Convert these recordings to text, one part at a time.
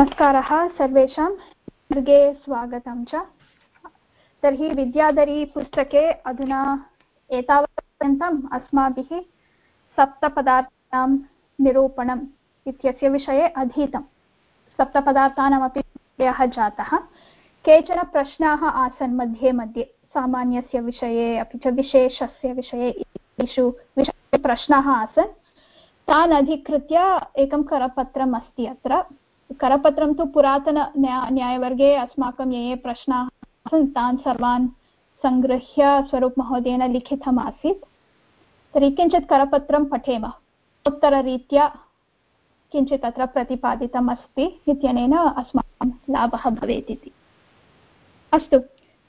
नमस्कारः, सर्वेषां वर्गे स्वागतं च। तर्हि विद्याधरी पुस्तके अधुना एतावत्पर्यन्तम् अस्माभिः सप्तपदार्थानां निरूपणम् इत्यस्य विषये अधीतं। सप्तपदार्थानामपि विषयः जातः। केचन प्रश्नाः आसन् मध्ये मध्ये, सामान्यस्य विषये, अपि च विशेषस्य विषये एषु विषये प्रश्नाः आसन्। तान् अधिकृत्य एकं करपत्रम् अस्ति अत्र। करपत्रं तु पुरातन न्यायवर्गे अस्माकं ये ये प्रश्नाः आसन्, तान् सर्वान् सङ्गृह्य स्वरूपमहोदयेन लिखितमासीत्। तर्हि किञ्चित् करपत्रं पठेम। उत्तररीत्या किञ्चित् अत्र प्रतिपादितम् अस्ति इत्यनेन अस्माकं लाभः भवेत् इति। अस्तु,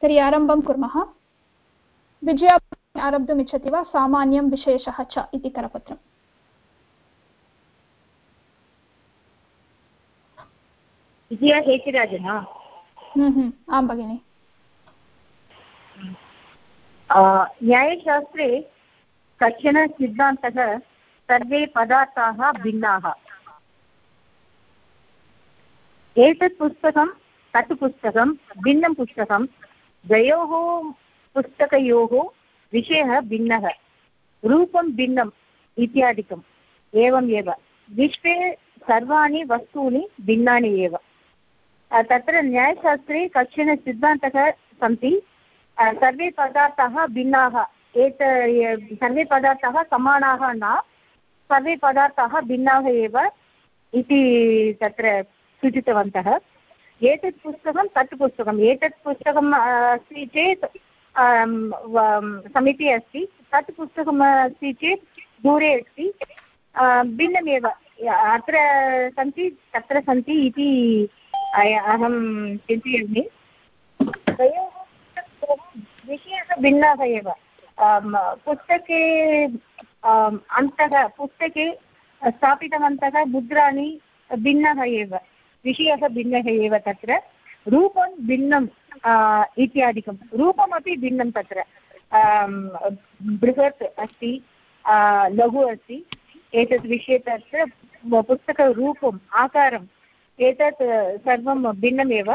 तर्हि आरम्भं कुर्मः। विजया आरब्धुमिच्छति वा? सामान्यं विशेषः च इति करपत्रम्। विजया हेतिराजन आं भगिनि न्यायशास्त्रे कश्चन सिद्धान्तः सर्वे पदार्थाः भिन्नाः एतत् पुस्तकं तत् पुस्तकं भिन्नं पुस्तकं द्वयोः पुस्तकयोः विषयः भिन्नः रूपं भिन्नम् इत्यादिकम् एवम् एव विश्वे सर्वाणि वस्तूनि भिन्नानि एव तत्र न्यायशास्त्रे कश्चन सिद्धान्तः सन्ति। सर्वे पदार्थाः भिन्नाः। एत सर्वे पदार्थाः समानाः न। सर्वे पदार्थाः भिन्नाः एव इति तत्र सूचितवन्तः। एतत् पुस्तकं तत् पुस्तकम्। एतत् पुस्तकम् अस्ति चेत् समीपे अस्ति। तत् पुस्तकम् अस्ति चेत् दूरे अस्ति। भिन्नमेव। अत्र सन्ति, तत्र सन्ति इति अहं चिन्तयामि विषयः भिन्नाः एव। पुस्तके अन्तः, पुस्तके स्थापितवन्तः मुद्राणि भिन्नः एव। विषयः भिन्नः एव तत्र। रूपं भिन्नम् इत्यादिकं। रूपमपि भिन्नं तत्र। बृहत् अस्ति लघु अस्ति। एतत् विषये तत्र पुस्तकरूपम्, आकारम् एतत् सर्वं भिन्नमेव।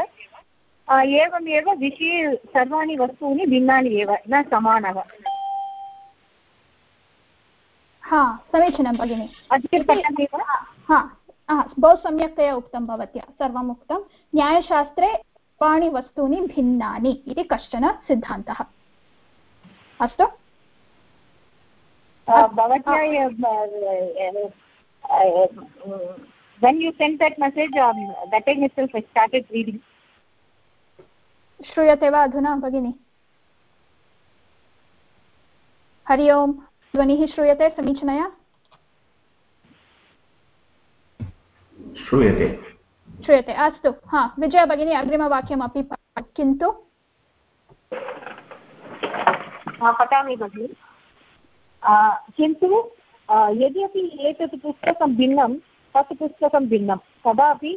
एवमेव विषये सर्वाणि वस्तूनि भिन्नानि एव न समानः। हा समीचीनं भगिनि। अद्य पठन्ति हा बहु सम्यक्तया उक्तं भवत्या सर्वम् उक्तं। न्यायशास्त्रे सर्वाणि वस्तूनि भिन्नानि इति कश्चन सिद्धान्तः। अस्तु? भवत्या when you sent that message um, that time itself I started reading. श्रूयते वा अधुना भगिनि? हरि ओम् ध्वनिः श्रूयते समीचीनया? श्रूयते। श्रूयते अस्तु। हा विजया भगिनी अग्रिमवाक्यमपि किन्तु पठामि भगिनि। किन्तु यदि अपि एतत् पुस्तकं भिन्नं तत् पुस्तकं भिन्नं। तदापि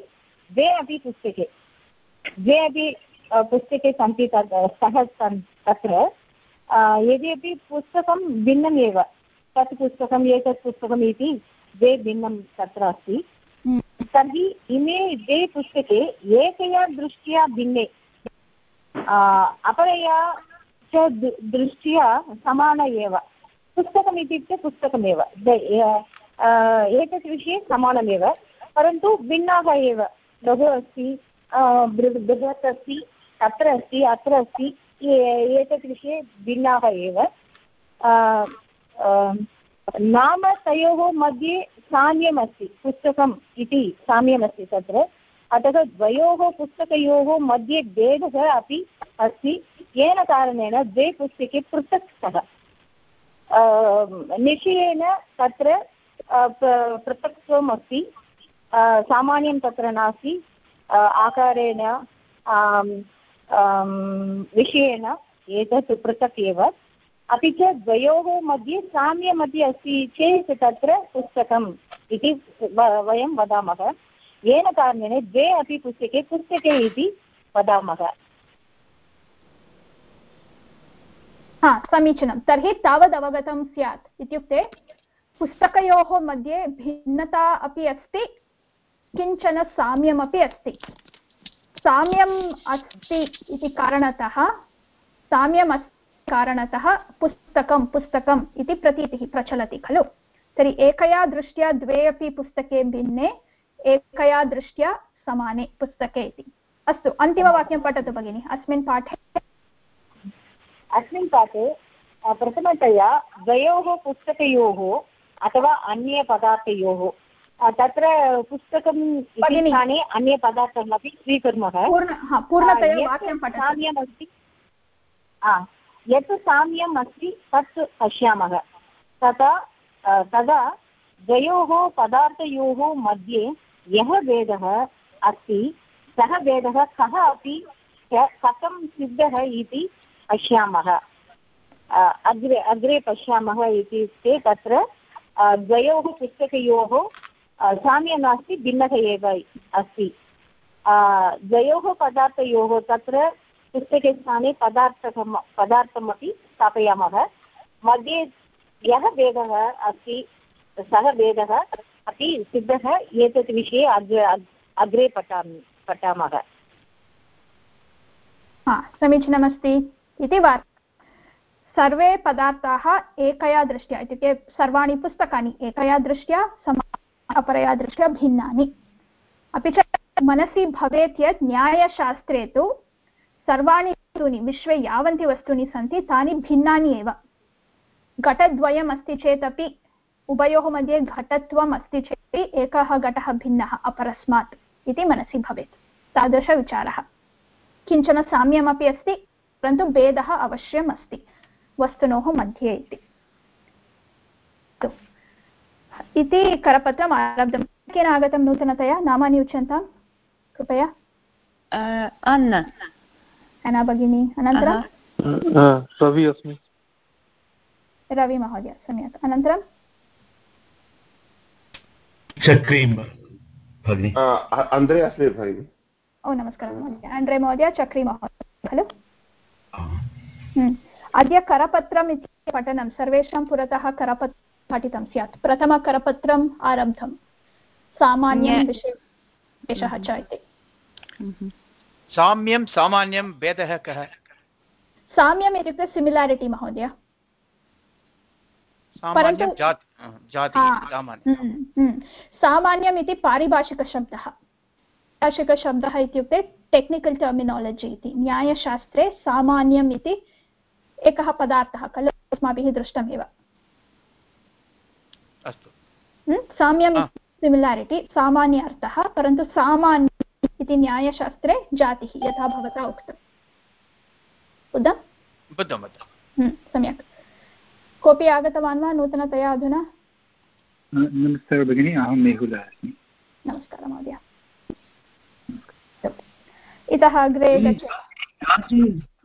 द्वे अपि पुस्तके द्वे अपि पुस्तके सन्ति तत् सः तत्र। यदि अपि पुस्तकं भिन्नम् एव। तत् पुस्तकम् एतत् पुस्तकम् इति द्वे भिन्नं तत्र अस्ति। तर्हि इमे द्वे पुस्तके एकया दृष्ट्या भिन्ने। अपरया च दृष्ट्या समान एव। पुस्तकम् इत्युक्ते पुस्तकमेव। एतत् विषये समानमेव, परन्तु भिन्नाः एव। लघु अस्ति बृहत् अस्ति तत्र अस्ति, अत्र अस्ति एतत् विषये भिन्नाः एव। नाम तयोः मध्ये साम्यमस्ति पुस्तकम् इति साम्यमस्ति तत्र। अतः द्वयोः पुस्तकयोः मध्ये भेदः अपि अस्ति। येन कारणेन द्वे पुस्तके पृथक् स्तः निश्चयेन तत्र पृथक्त्वम् अस्ति सामान्यं तत्र नास्ति आकारेण विषयेण एतत् पृथक् एव। अपि च द्वयोः मध्ये साम्यमपि अस्ति चेत् तत्र पुस्तकम् इति वयं वदामः। येन कारणेन द्वे अपि पुस्तके पुस्तके इति वदामः। हा, समीचीनं। तर्हि तावद् अवगतं स्यात् इत्युक्ते पुस्तकयोः मध्ये भिन्नता अपि अस्ति, किंचन साम्यमपि अस्ति। साम्यम् अस्ति इति कारणतः, साम्यम् अस्ति कारणतः पुस्तकं, पुस्तकम् इति प्रतीतिः प्रचलति, खलु? तर्हि एकया दृष्ट्या द्वे अपि पुस्तके भिन्ने, एकया दृष्ट्या समाने पुस्तके इति। अस्तु, अन्तिमवाक्यं पठतु भगिनि। अस्मिन् पाठे? अस्मिन् पाठे प्रथमतया द्वयोः पुस्तकयोः अथवा अन्यपदार्थयोः। तत्र पुस्तकं स्थाने अन्यपदार्थमपि स्वीकुर्मः। साम्यमस्ति यत् साम्यम् अस्ति तत् पश्यामः। तथा तदा द्वयोः पदार्थयोः मध्ये यः भेदः अस्ति सः भेदः कः अपि कथं सिद्धः इति पश्यामः। अग्रे अग्रे पश्यामः इत्युक्ते तत्र द्वयोः पुस्तकयोः साम्यं नास्ति भिन्नः एव अस्ति। द्वयोः पदार्थयोः तत्र पुस्तके स्थाने पदार्थकं पदार्थमपि स्थापयामः। मध्ये यः भेदः अस्ति, सः भेदः अपि सिद्धः, एतत् विषये अग्रे अग्रे पठामि, पठामः। समीचीनमस्ति। इति वार्ता सर्वे पदार्थाः एकया दृष्ट्या इत्युक्ते सर्वाणि पुस्तकानि एकया दृष्ट्या समा अपरया दृष्ट्या भिन्नानि। अपि च मनसि भवेत् यत् न्यायशास्त्रे तु सर्वाणि वस्तूनि, विश्वे यावन्ति वस्तूनि सन्ति, तानि भिन्नानि एव। घटद्वयम् अस्ति चेदपि, उभयोः मध्ये घटत्वम् अस्ति चेत् एकः घटः भिन्नः, अपरस्मात् इति मनसि भवेत्। तादृशविचारः। किंचन साम्यमपि अस्ति, परन्तु भेदः अवश्यम् अस्ति। वस्तुनोः मध्ये इति। इति करपत्रम् आरब्धं। केन आगतं नूतनतया? नामानि उच्यन्तां? कृपया। अन्न। अना भगिनी अनन्तरं? रवि अस्मि। रवि महोदय सम्यक्। अनन्तरं? अन्द्रे अस्मि भगिनि। ओ नमस्कारः महोदय। अण्ड्रे महोदय चक्री महोदय खलु अद्य करपत्रम् इति पठनं सर्वेषां पुरतः करपत्रं पठितं स्यात्। प्रथमकरपत्रम् आरब्धं। सामान्यं च इति। साम्यं सामान्यं भेदः कः? साम्यम् इत्युक्ते सिमिलारिटि महोदय। सामान्यम्। इति पारिभाषिकशब्दः। पारिभाषिकशब्दः इत्युक्ते टेक्निकल् टर्मिनालजि इति। न्यायशास्त्रे सामान्यम् इति एकः पदार्थः खलु अस्माभिः दृष्टमेव। साम्यम् सिमिलारिटि सामान्य अर्थः परन्तु सामान्य इति न्यायशास्त्रे जातिः यथा भवता उक्तम् बुद्धं सम्यक्। कोऽपि आगतवान् वा? नूतनतया अधुना? नमस्कारः भगिनि अहं मेहुलः अस्मि। नमस्कारः महोदय। इतः अग्रे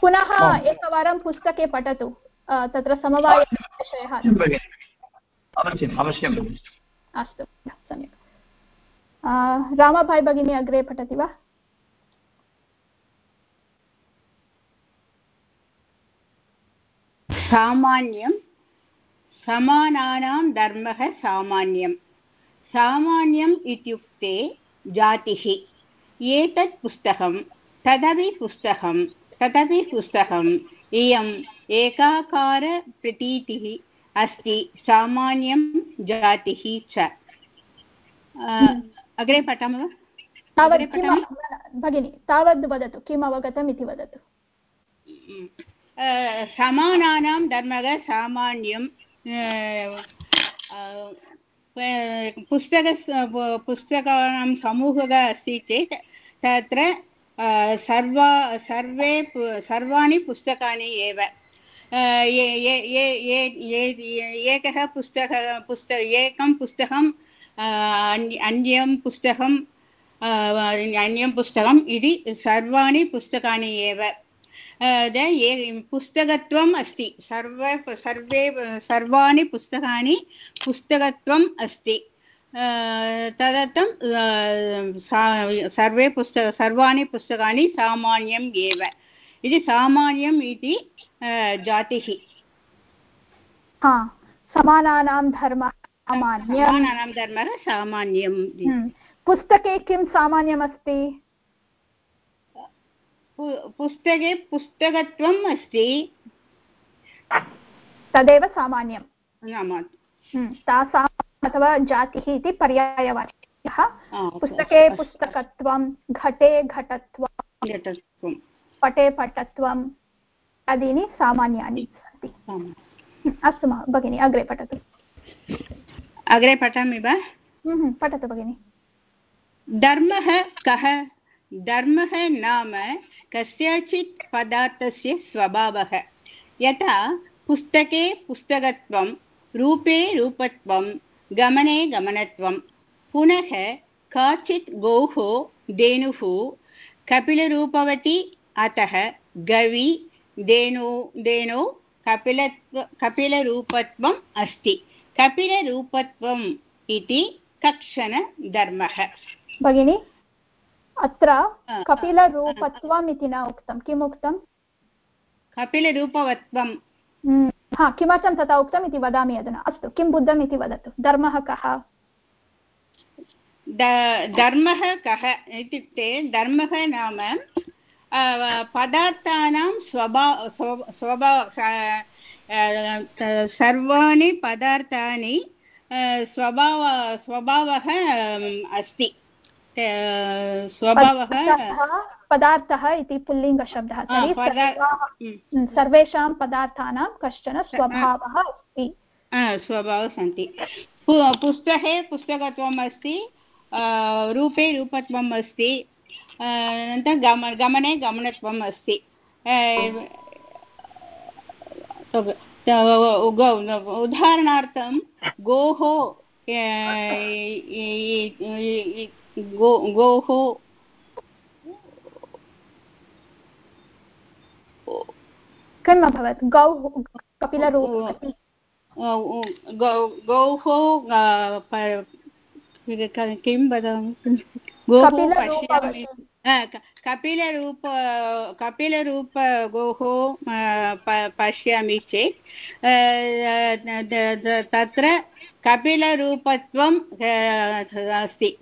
पुनः एकवारं पुस्तके पठतु तत्र समवायविषयः अस्तु सम्यक्। रामाभाई भगिनी अग्रे पठति वा? सामान्यं समानानां धर्मः सामान्यं सामान्यम् इत्युक्ते जातिः। एतत् पुस्तकं तदपि पुस्तकं तदपि पुस्तकम्। इयम् एकाकारप्रतीतिः अस्ति सामान्यं जातिः च। अग्रे पठामः? तावत् भगिनि तावद् वदतु किम् अवगतम् इति वदतु। समानानां धर्मः सामान्यं पुस्तक पुस्तकानां समूहः अस्ति चेत् तत्र सर्वा सर्वे सर्वाणि पुस्तकानि एव। एकः पुस्तकः पुस्त एकं पुस्तकं अ, अन्य- पुस्तकं अन्यं पुस्तकम् इति सर्वाणि पुस्तकानि एव। पुस्तकत्वम् अस्ति। सर्व सर्वे सर्वाणि पुस्तकानि पुस्तकत्वम् अस्ति। तदर्थं सर्वे पुस्तक सर्वाणि पुस्तकानि सामान्यम् एव इति सामान्यम् इति जातिः समानानां धर्मः समानानां धर्मः सामान्यम्। पुस्तके किं सामान्यमस्ति पुस्तके पुस्तकत्वम् अस्ति तदेव सामान्यं। तासाम् अथवा जातिः इति पर्यायवाच्यः। पुस्तके पुस्तकत्वं घटे घटत्वं पटे पटत्वम् आदीनि सामान्यानि सन्ति। अस्तु भगिनि अग्रे पठतु। अग्रे पठामि वा? पठतु भगिनि। धर्मः कः? धर्मः नाम कस्यचित् पदार्थस्य स्वभावः। यथा पुस्तके पुस्तकत्वं रूपे रूपत्वं गमने गमनत्वं। पुनः काचित् गौः धेनुः कपिलरूपवती अतः गवि धेनु धेनौ कपिलत्व कपिलरूपत्वम् अस्ति। कपिलरूपत्वम् इति कक्षन धर्मः। भगिनि अत्र कपिलरूपत्वम् इति न उक्तं। किम् उक्तं कपिलरूपवत्वं हम्म, हा किमर्थं तथा उक्तम् इति वदामि अधुना? अस्तु किं बुद्धम् इति वदतु? धर्मः कः? धर्मः कः इत्युक्ते धर्मः नाम पदार्थानां स्वभाव स्व- स्वभाव स- त- सर्वाणि पदार्थानि स्वभाव स्वभावः अस्ति। स्वभावः पदार्थः इति पुल्लिङ्गशब्दः तर्हि हम्म, हम्म, सर्वेषां पदार्थानां कश्चन स्वभावः अस्ति। स्वभावः सन्ति। पुस्तके पुस्तकत्वम् अस्ति रूपे रूपत्वम् अस्ति अनन्तरं गम गमने गमनत्वम् अस्ति उदाहरणार्थं गोः गो किम् अभवत्। गौः कपिलरूपवती गौः किं वदामि? पश्यामि। कपिलरूप कपिलरूप गोः पश्यामि चेत् तत्र कपिलरूपत्वं अस्ति।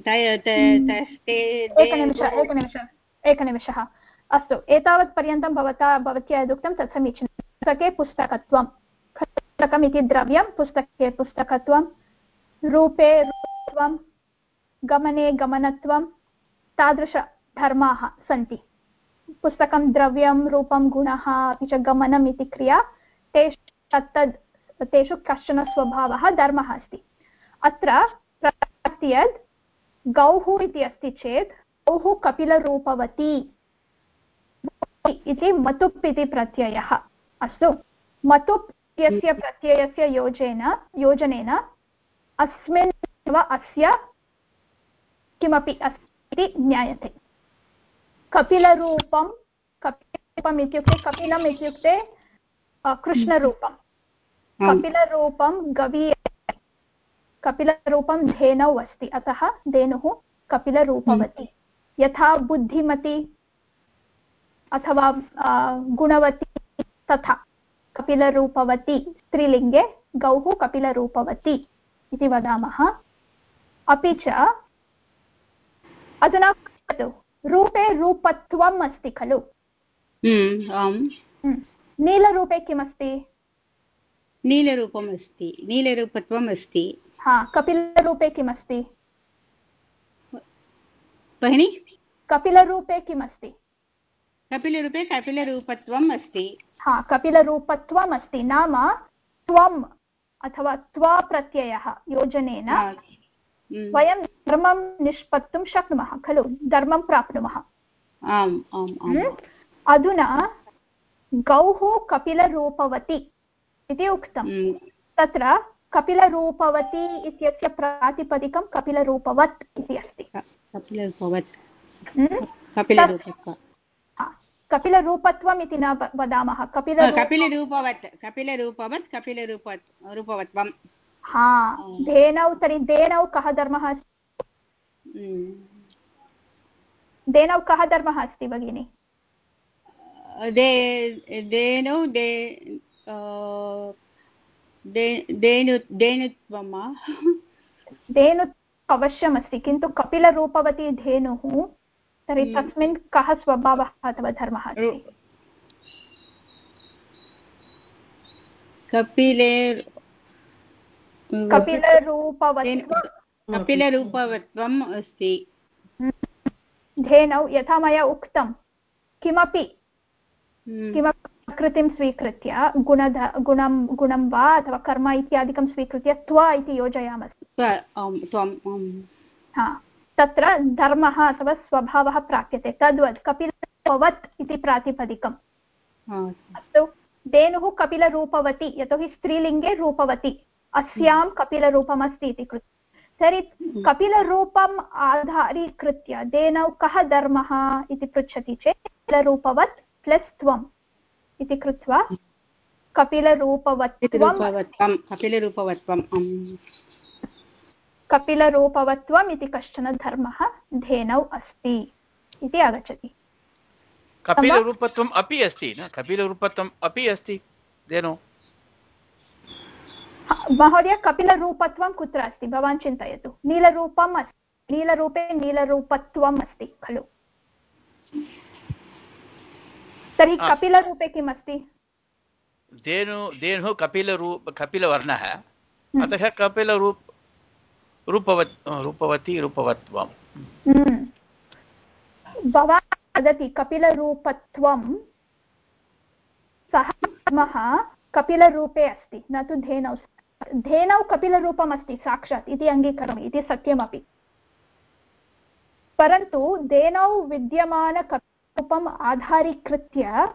ते- एकनिमिष एकनिमिष एकनिमिषः अस्तु, एतावत् पर्यन्तं भवता, भवत्या यदुक्तं तत् समीचीनं। पुस्तके पुस्तकत्वं। पुस्तकम् इति द्रव्यं, पुस्तके पुस्तकत्वं। रूपे रूपत्वं, गमने गमनत्वं तादृशधर्माः सन्ति। पुस्तकं द्रव्यं, रूपं, गुणः, अपि च गमनम् इति क्रिया, तेषु तत्तद्, तेषु कश्चन स्वभावः धर्मः अस्ति। अत्र यत् गौः इति अस्ति चेत्, गौः कपिलरूपवती। इति मतुप् इति प्रत्ययः। अस्तु। मतुप् इत्यस्य प्रत्ययस्य योजेन योजनेन अस्मिन् एव अस्य किमपि अस्ति इति ज्ञायते। कपिलरूपं कपिलरूपम् इत्युक्ते कपिलम् इत्युक्ते कृष्णरूपं कपिलरूपं गवी कपिलरूपं धेनौ अस्ति। अतः धेनुः कपिलरूपवती। यथा बुद्धिमती अथवा गुणवती तथा कपिलरूपवती स्त्रीलिङ्गे गौः कपिलरूपवती इति वदामः। अपि च अधुना पश्यतु रूपे रूपत्वम् अस्ति खलु। हम्म, हम्म। नीलरूपे किमस्ति? नीलरूपम् अस्ति नीलरूपत्वम् अस्ति। हा कपिलरूपे किमस्ति? भगिनि कपिलरूपे किमस्ति? कपिलरूपे कपिलरूपत्वम् अस्ति हा कपिलरूपत्वम् अस्ति नाम त्वम् अथवा त्वा प्रत्ययः योजनेन हम्म, वयं धर्मं निष्पत्तुं शक्नुमः खलु? धर्मं प्राप्नुमः। आम् आम् आम्। हम्म? अधुना गौः कपिलरूपवती इति उक्तं। हम्म, तत्र कपिलरूपवती इत्यस्य प्रातिपदिकं कपिलरूपवत् इति अस्ति। कपिलरूपवत्। कपिलरूपत्वम् इति न वदामः। कपिलरूप कपिलरूपवत् कपिलरूपवत् कपिलरूपवत् रूपवत्वं हा धेनौ तर्हि धेनौ कः धर्मः अस्ति? हम्म, धेनौ कः धर्मः अस्ति भगिनि? दे धेनु दे धेनु धेनुत्वं धेनु अवश्यमस्ति किन्तु कपिलरूपवती धेनुः तर्हि हम्म। तस्मिन् कः स्वभावः अथवा धर्मः कपिले कपिलरूपवत्व कपिलरूपवत्वम् अस्ति। धेनौ यथा मया उक्तं किमपि हम्म, किमपि प्रकृतिं स्वीकृत्य गुणध गुणं गुणं वा अथवा कर्म इत्यादिकं स्वीकृत्य त्व इति योजयामः तत्र धर्मः अथवा स्वभावः प्राप्यते। तद्वत् कपिलवत् इति प्रातिपदिकम्। हा, अस्तु धेनुः कपिलरूपवती यतोहि स्त्रीलिङ्गे रूपवती। अस्यां कपिलरूपमस्ति इति कृत्वा तर्हि कपिलरूपम् आधारीकृत्य धेनौ कः धर्मः इति पृच्छति चेत् कपिलरूपवत् प्लस् त्वम् इति कृत्वा कपिलरूपवत्वं कपिलरूपवत्वं कपिलरूपवत्वम्। कपिलरूपवत्वम् इति कश्चन धर्मः धेनौ अस्ति इति आगच्छति। कपिलरूपत्वम् अपि अस्ति न? कपिलरूपत्वम् अपि अस्ति धेनु? महोदय कपिलरूपत्वं कुत्र अस्ति? भवान् चिन्तयतु। नीलरूपम् अस्ति। नीलरूपे नीलरूपत्वम् अस्ति खलु। तर्हि कपिलरूपे किम् अस्ति? धेनु धेनुः कपिलरूप कपिलवर्णः। हम्म। अतः कपिलरूप रूपवत्, रूपवती रूपवत्वं हम्म। भवान् वदति, कपिलरूपत्वं सः धर्मः कपिलरूपे अस्ति, न तु धेनौ धेनौ कपिलरूपम् अस्ति साक्षात्, इति अङ्गीकरोमि, इति सत्यमपि। परन्तु धेनौ विद्यमानकपिलरूपम् आधारीकृत्य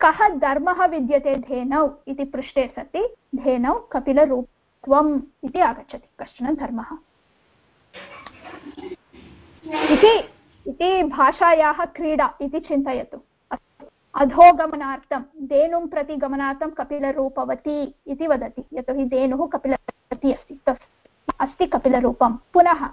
कः धर्मः विद्यते धेनौ इति पृष्टे सति, धेनौ कपिलरूपत्वम् इति आगच्छति, कश्चन धर्मः। इति इति भाषायाः क्रीडा इति चिन्तयतु। अस्तु अधोगमनार्थं, धेनुं प्रति गमनार्थं कपिलरूपवती इति वदति। यतोहि धेनुः कपिलवती अस्ति। तस्, अस्ति कपिलरूपं। पुनः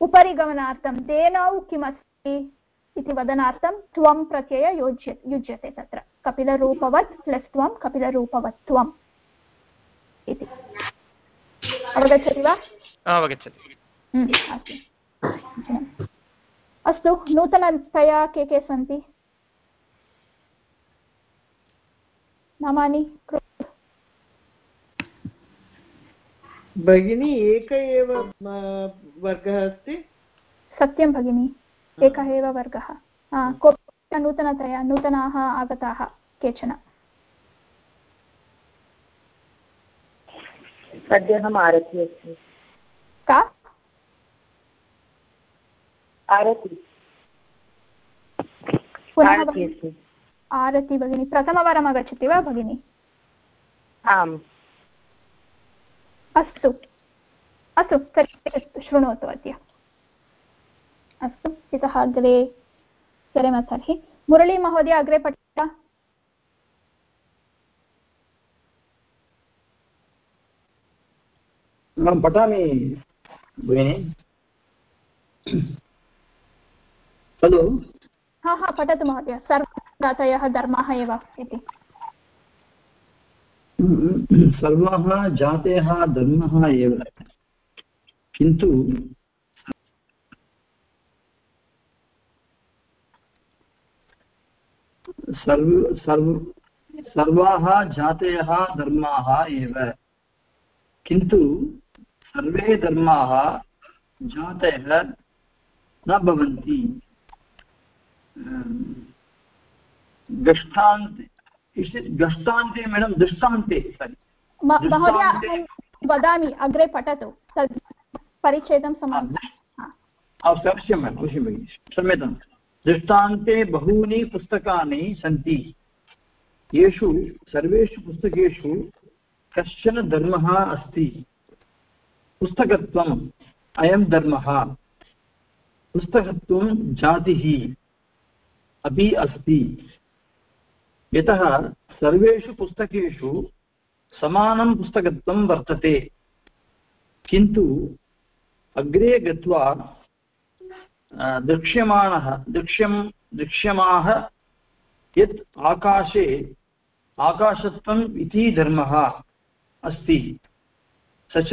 उपरि गमनार्थं धेनौ किमस्ति इति वदनार्थं त्वं प्रत्यय योज्य, युज्यते तत्र। कपिलरूपवत् प्लस् त्वं कपिलरूपवत्वम् इति। अवगच्छति वा? अवगच्छति। हम्म, अस्तु। अस्तु नूतनतया के के सन्ति? नामानि भगिनी एक एव वर्गः अस्ति? सत्यं भगिनि। एकः एव वर्गः। हा, कोऽपि नूतनतया नूतनाः आगताः केचन। सद्यः आरति अस्ति। का? आरति। आरति भगिनि। अस्ति। प्रथमवारम् आगच्छति वा भगिनि? आम्। अस्तु। अस्तु तर्हि शृणोतु अद्य। अस्तु इतः अग्रे सरेम तर्हि। मुरळीमहोदय अग्रे पठति अहं पठामि भगिनि। खलु। हा हा पठतु महोदय। सर्वजातयः धर्माः एव इति। सर्वाः जातयः धर्मः एव। किन्तु सर्व सर्व सर्वाः जातयः धर्माः एव। किन्तु सर्वे धर्माः जातयः न भवन्ति। गष्टान्ते गष्टान्ते मेडम् दृष्टान्ते महोदय वदामि अग्रे पठतु तद् परिच्छेदं समाप्तं। अवश्यं भगिनि क्षम्यतां। दृष्टान्ते बहूनि पुस्तकानि सन्ति। येषु सर्वेषु पुस्तकेषु कश्चन धर्मः अस्ति। पुस्तकत्वम् अयं धर्मः। पुस्तकत्वं जातिः अपि अस्ति। यतः सर्वेषु पुस्तकेषु समानं पुस्तकत्वं वर्तते। किन्तु अग्रे गत्वा दृक्ष्यमाणः, दृक्ष्यं, दृक्ष्यमाः यत् आकाशे, आकाशत्वम् इति धर्मः अस्ति। स च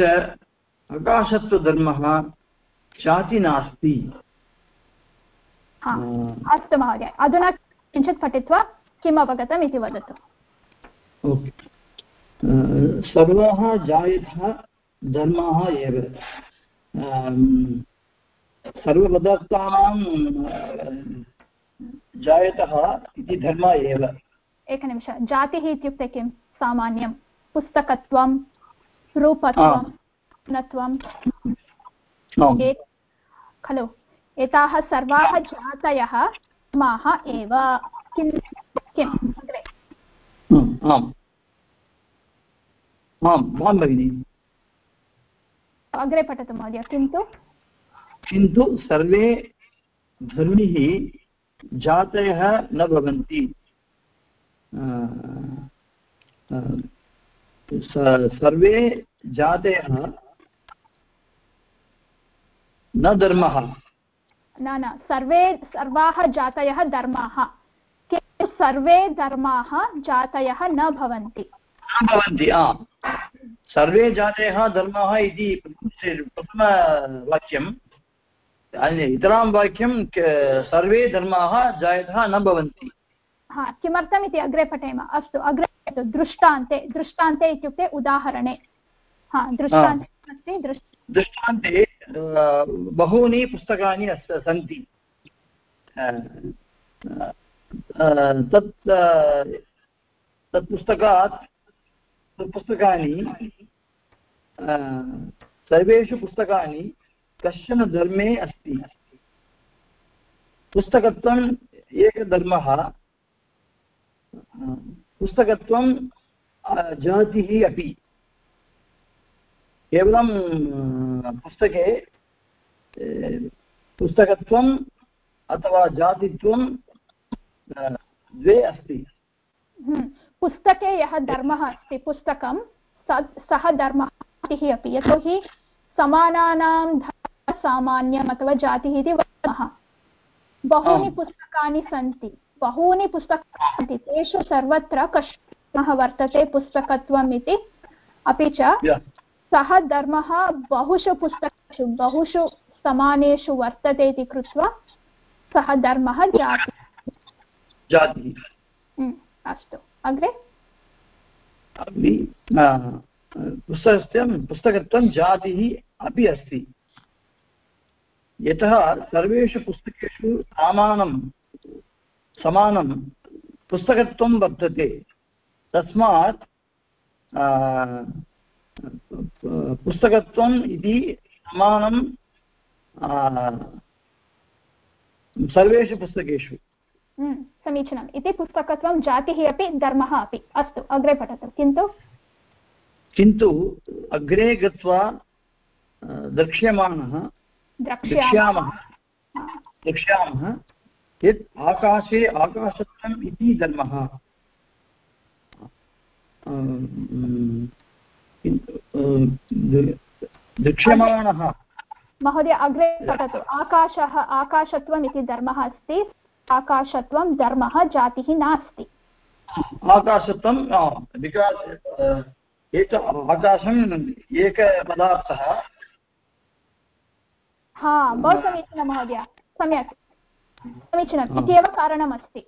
आकाशत्वधर्मः चाति नास्ति। अस्तु महोदय अधुना किञ्चित् पठित्वा किम् अवगतम् इति वदतु। सर्वाः जायतः धर्माः एव। सर्वपदार्थानां जायतः इति धर्मः एव। एकनिमिषः जातिः इत्युक्ते किं? सामान्यं पुस्तकत्वं रूपत्वं। नत्वं खलु। एताः सर्वाः जातयः माः एव। किं किम्? अग्रे। आम्। आम् भगिनि। अग्रे पठतु महोदय किन्तु? किन्तु सर्वे धर्मिः जातयः न भवन्ति। सर्वे जातयः न धर्मः। न न सर्वे सर्वाः जातयः धर्माः। किन्तु सर्वे धर्माः जातयः न भवन्ति। न भवन्ति सर्वे जातयः धर्माः इति प्रथमवाक्यं इतरां वाक्यं सर्वे धर्माः जायतः न भवन्ति। हा किमर्थम् इति अग्रे पठेम? अस्तु अग्रे दृष्टान्ते दृष्टान्ते इत्युक्ते उदाहरणे। हा दृष्टान्ते अस्ति दृष्टान्ते बहूनि पुस्तकानि सन्ति। तत् तत् पुस्तकात् पुस्तकानि सर्वेषु पुस्तकानि कश्चन धर्मे अस्ति। पुस्तकत्वम् एकधर्मः पुस्तकत्वं जातिः अपि। केवलं पुस्तके पुस्तकत्वम् अथवा जातित्वं द्वे अस्ति। हम्म, पुस्तके यः धर्मः अस्ति पुस्तकं सः धर्मः अपि यतोहि समानानां सामान्यम् अथवा जातिः इति वदामः। बहूनि पुस्तकानि सन्ति बहूनि पुस्तकानि सन्ति तेषु सर्वत्र कश्चनः वर्तते पुस्तकत्वम् इति अपि च सः धर्मः बहुषु पुस्तकेषु बहुषु समानेषु वर्तते इति कृत्वा सः धर्मः जातिः। जातिः। अस्तु। अग्रे? पुस्तकस्य पुस्तकत्वं जातिः अपि अस्ति। यतः सर्वेषु पुस्तकेषु समानं समानं पुस्तकत्वं वर्तते। तस्मात् पुस्तकत्वम् इति समानं सर्वेषु पुस्तकेषु। हम्म, समीचीनम्। इति पुस्तकत्वं जातिः अपि धर्मः अपि। अस्तु अग्रे पठतु। किन्तु? किन्तु अग्रे गत्वा द्रक्ष्यमाणः द्रक्ष्यामः। द्रक्ष्यामः। यत् आकाशे आकाशत्वम् इति धर्मः। दृक्ष्यमाणः। महोदय अग्रे पठतु। आकाशः आकाशत्वम् इति धर्मः अस्ति आकाशत्वं धर्मः जातिः नास्ति। आकाशत्वं बिकास् एक आकाशम् एकपदार्थः। हा बहु समीचीनं महोदय। सम्यक्। समीचीनम्। इत्येव कारणमस्ति।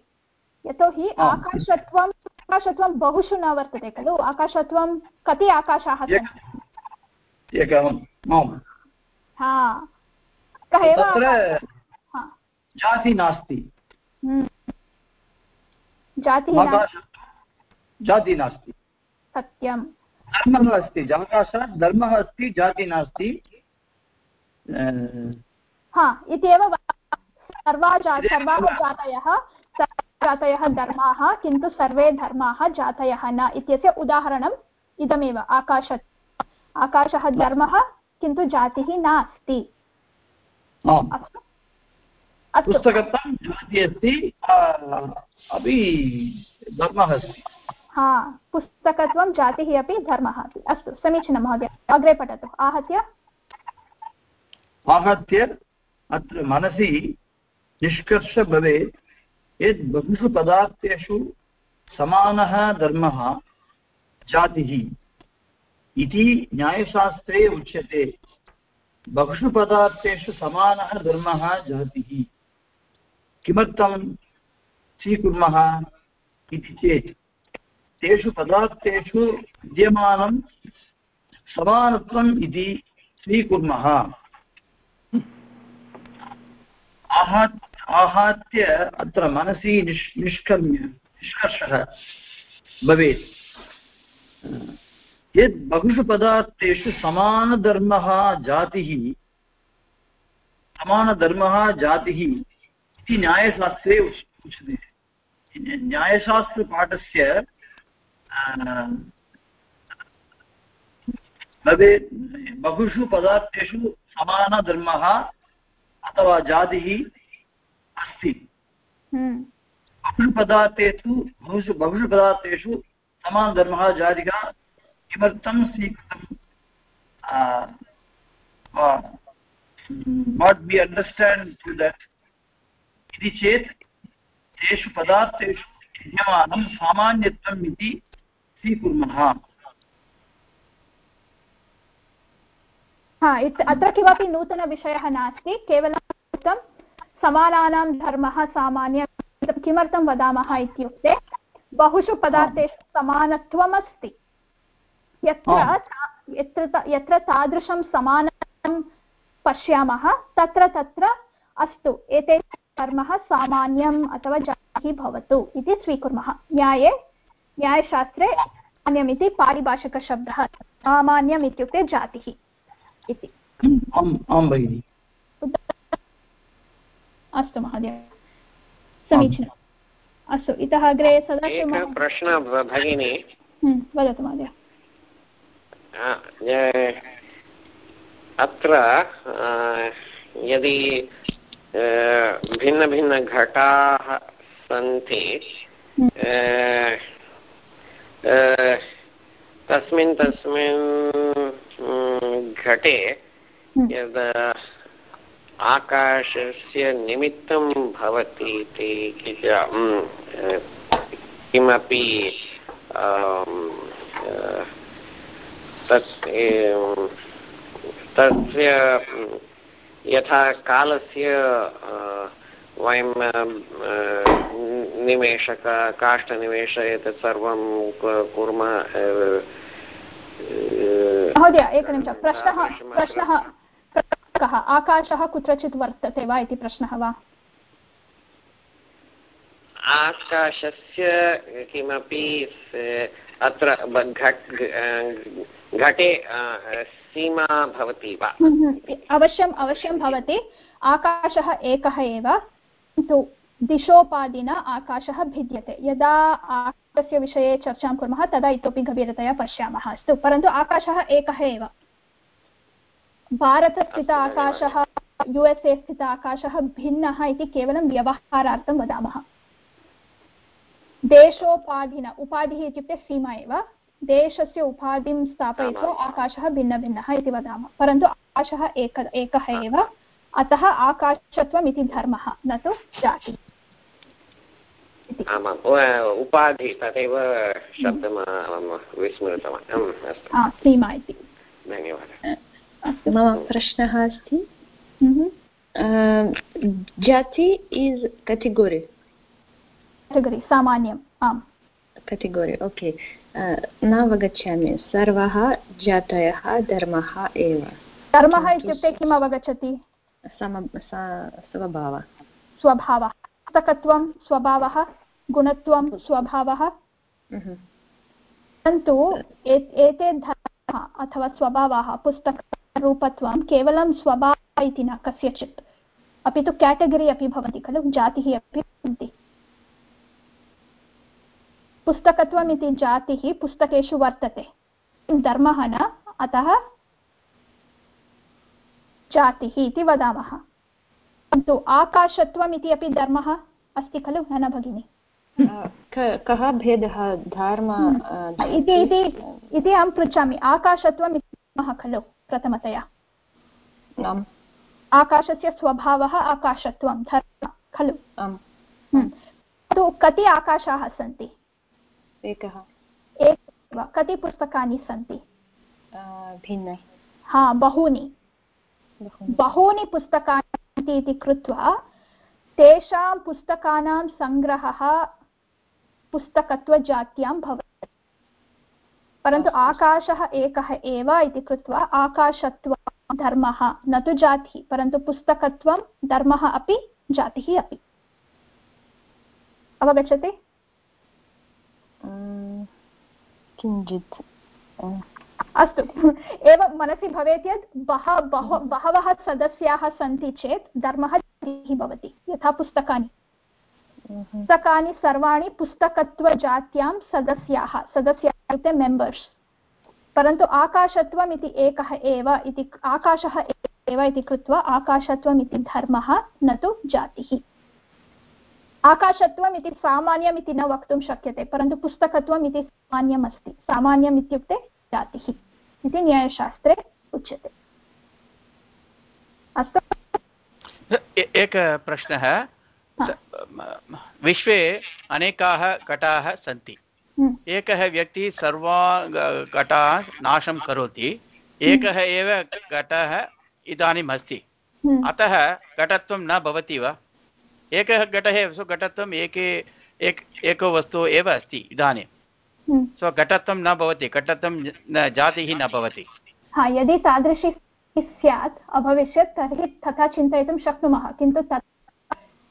यतोहि आकाशत्वम् आकाशत्वं बहुषु न वर्तते खलु? आकाशत्वं कति आकाशाः हा। जाति नास्ति। हम्म। जाति नास्ति। सत्यं धर्मः अस्ति। आकाशात् धर्मः अस्ति जाति नास्ति। हा इत्येव सर्वा जा सर्वाः जातयः जातयः धर्माः किन्तु सर्वे धर्माः जातयः न इत्यस्य उदाहरणम् इदमेव आकाश आकाशः धर्मः किन्तु जातिः नास्ति। जाति अस्ति अपि धर्मः अस्ति। हा पुस्तकत्वं जातिः अपि धर्मः अपि। अस्तु समीचीनं महोदय अग्रे पठतु। आहत्य? आहत्य अत्र मनसि निष्कर्ष भवेत्। यत् बहुषु पदार्थेषु समानः धर्मः जातिः इति न्यायशास्त्रे उच्यते बहुषु पदार्थेषु समानः धर्मः जातिः। किमर्थं स्वीकुर्मः इति चेत्, तेषु पदार्थेषु विद्यमानं समानत्वम् इति स्वीकुर्मः। आहात् आहत्य अत्र मनसि निष्, निष्कर्म्य, निष्कर्षः भवेत्। यत् बहुषु पदार्थेषु समानधर्मः जातिः समानधर्मः जातिः इति न्यायशास्त्रे उच्- उच्यते। न्यायशास्त्रपाठस्य भवेत्। बहुषु पदार्थेषु समानधर्मः अथवा जातिः अस्ति। हम्म, बहुषु पदार्थेषु बहुषु बहुषु पदार्थेषु समानधर्मः जातिः किमर्थं स्वीकृतं? What be understand to that इति चेत् तेषु पदार्थेषु विद्यमानं सामान्यत्वम् इति स्वीकुर्मः। हा अत्र किमपि नूतनविषयः नास्ति केवलं समानानां धर्मः सामान्य किमर्थं वदामः इत्युक्ते बहुषु पदार्थेषु समानत्वमस्ति। यत्र यत्र यत्र तादृशं समानं पश्यामः तत्र तत्र अस्तु एते धर्मः सामान्यम् अथवा जातिः भवतु इति स्वीकुर्मः। न्याये न्यायशास्त्रे सामान्यमिति पारिभाषिकशब्दः सामान्यम् इत्युक्ते जातिः इति। आम् आं भगिनि। अस्तु महोदय। समीचीनम्। अस्तु इतः अग्रे प्रश्नः भगिनी। वदतु महोदय। अत्र यदि भिन्नभिन्नघटाः सन्ति तस्मिन् तस्मिन् घटे यद् आकाशस्य निमित्तं भवति इति किमपि तत् तस्य यथा कालस्य वयं निमेषक काष्ठनिमेष एतत् सर्वं कुर्मः महोदय एकनिमिषः. प्रश्नः प्रश्नः कः आकाशः कुत्रचित् वर्तते वा इति प्रश्नः वा? आकाशस्य किमपि अत्र घट् सीमा भवति वा? हम्म, हम्म, अवश्यम् अवश्यं भवति। आकाशः एकः एव किन्तु दिशोपादिना आकाशः भिद्यते। यदा आकाशस्य विषये चर्चां कुर्मः तदा इतोपि गभीरतया पश्यामः। अस्तु परन्तु आकाशः एकः एव। भारतस्थित आकाशः यु एस् ए स्थित आकाशः भिन्नः इति केवलं व्यवहारार्थं वदामः देशोपाधिन उपाधिः इत्युक्ते सीमा एव देशस्य उपाधिं स्थापयित्वा आकाशः भिन्नभिन्नः इति वदामः परन्तु आकाशः एक एकः एव अतः आकाशत्वम् इति धर्मः न तु जातिः इति आमाम् उ- उपाधि तदेव शब्दम् अहं विस्मृतवान् अम्, अस्तु हा, सीमा इति धन्यवादः अस्तु मम प्रश्नः अस्ति. जाति इस् कटिगोरि category सामान्यम् आम्। कटिगोरि ओके न अवगच्छामि सर्वः जातयः धर्मः एव। धर्मः इत्युक्ते किम् अवगच्छति? सम स्वभावः। स्वभावः। स्वभावः। गुणत्वं स्वभावः. परन्तु एते धर्मः अथवा स्वभावाः पुस्तकरूपत्वं केवलं स्वभावः इति न कस्यचित्। अपि तु केटगरी अपि भवति खलु जातिः अपि भवन्ति पुस्तकत्वम् इति जातिः पुस्तकेषु वर्तते। धर्मः न? अतः जातिः इति वदामः। किन्तु आकाशत्वम् इति अपि धर्मः अस्ति खलु न भगिनि? कः भेदः? धर्म इति इति अहं पृच्छामि। आकाशत्वम् इति धर्मः खलु। प्रथमतया। आकाशस्य स्वभावः आकाशत्वं धर्मः खलु। तु कति आकाशाः सन्ति? एकः। एक। कति पुस्तकानि सन्ति? भिन्न। हा बहूनि। बहूनि पुस्तकानि सन्ति इति कृत्वा तेषां पुस्तकानां सङ्ग्रहः पुस्तकत्वजात्यां भवति। परन्तु आकाशः। एकः एव इति कृत्वा आकाशत्वं धर्मः न तु जातिः परन्तु पुस्तकत्वं धर्मः अपि जातिः अपि। अवगच्छति? किञ्चित्। अस्तु। एवं मनसि भवेत् यत् बह बह बहवः सदस्याः सन्ति चेत् धर्मः भवति यथा पुस्तकानि। पुस्तकानि सर्वाणि पुस्तकत्वजात्यां सदस्याः सदस्याः इत्युक्ते मेम्बर्स् परन्तु आकाशत्वम् इति एकः एव इति आकाशः एव इति कृत्वा आकाशत्वम् इति धर्मः न तु जातिः। आकाशत्वम् इति सामान्यम् इति न वक्तुं शक्यते परन्तु पुस्तकत्वम् इति सामान्यम् अस्ति। सामान्यम् इत्युक्ते जातिः इति न्यायशास्त्रे उच्यते। अस्तु। एकः प्रश्नः। विश्वे अनेकाः घटाः सन्ति। एकः व्यक्तिः सर्वा घटाः नाशं करोति एकः एव घटः इदानीम् अस्ति अतः घटत्वं न भवति वा? एकः घटः सो घटत्वम् एके एक एको वस्तु एव अस्ति इदानीं। सो घटत्वं न भवति घटत्वं जातिः न भवति। हा यदि तादृशी स्यात् अभविष्यत् तर्हि तथा चिन्तयितुं शक्नुमः किन्तु तत्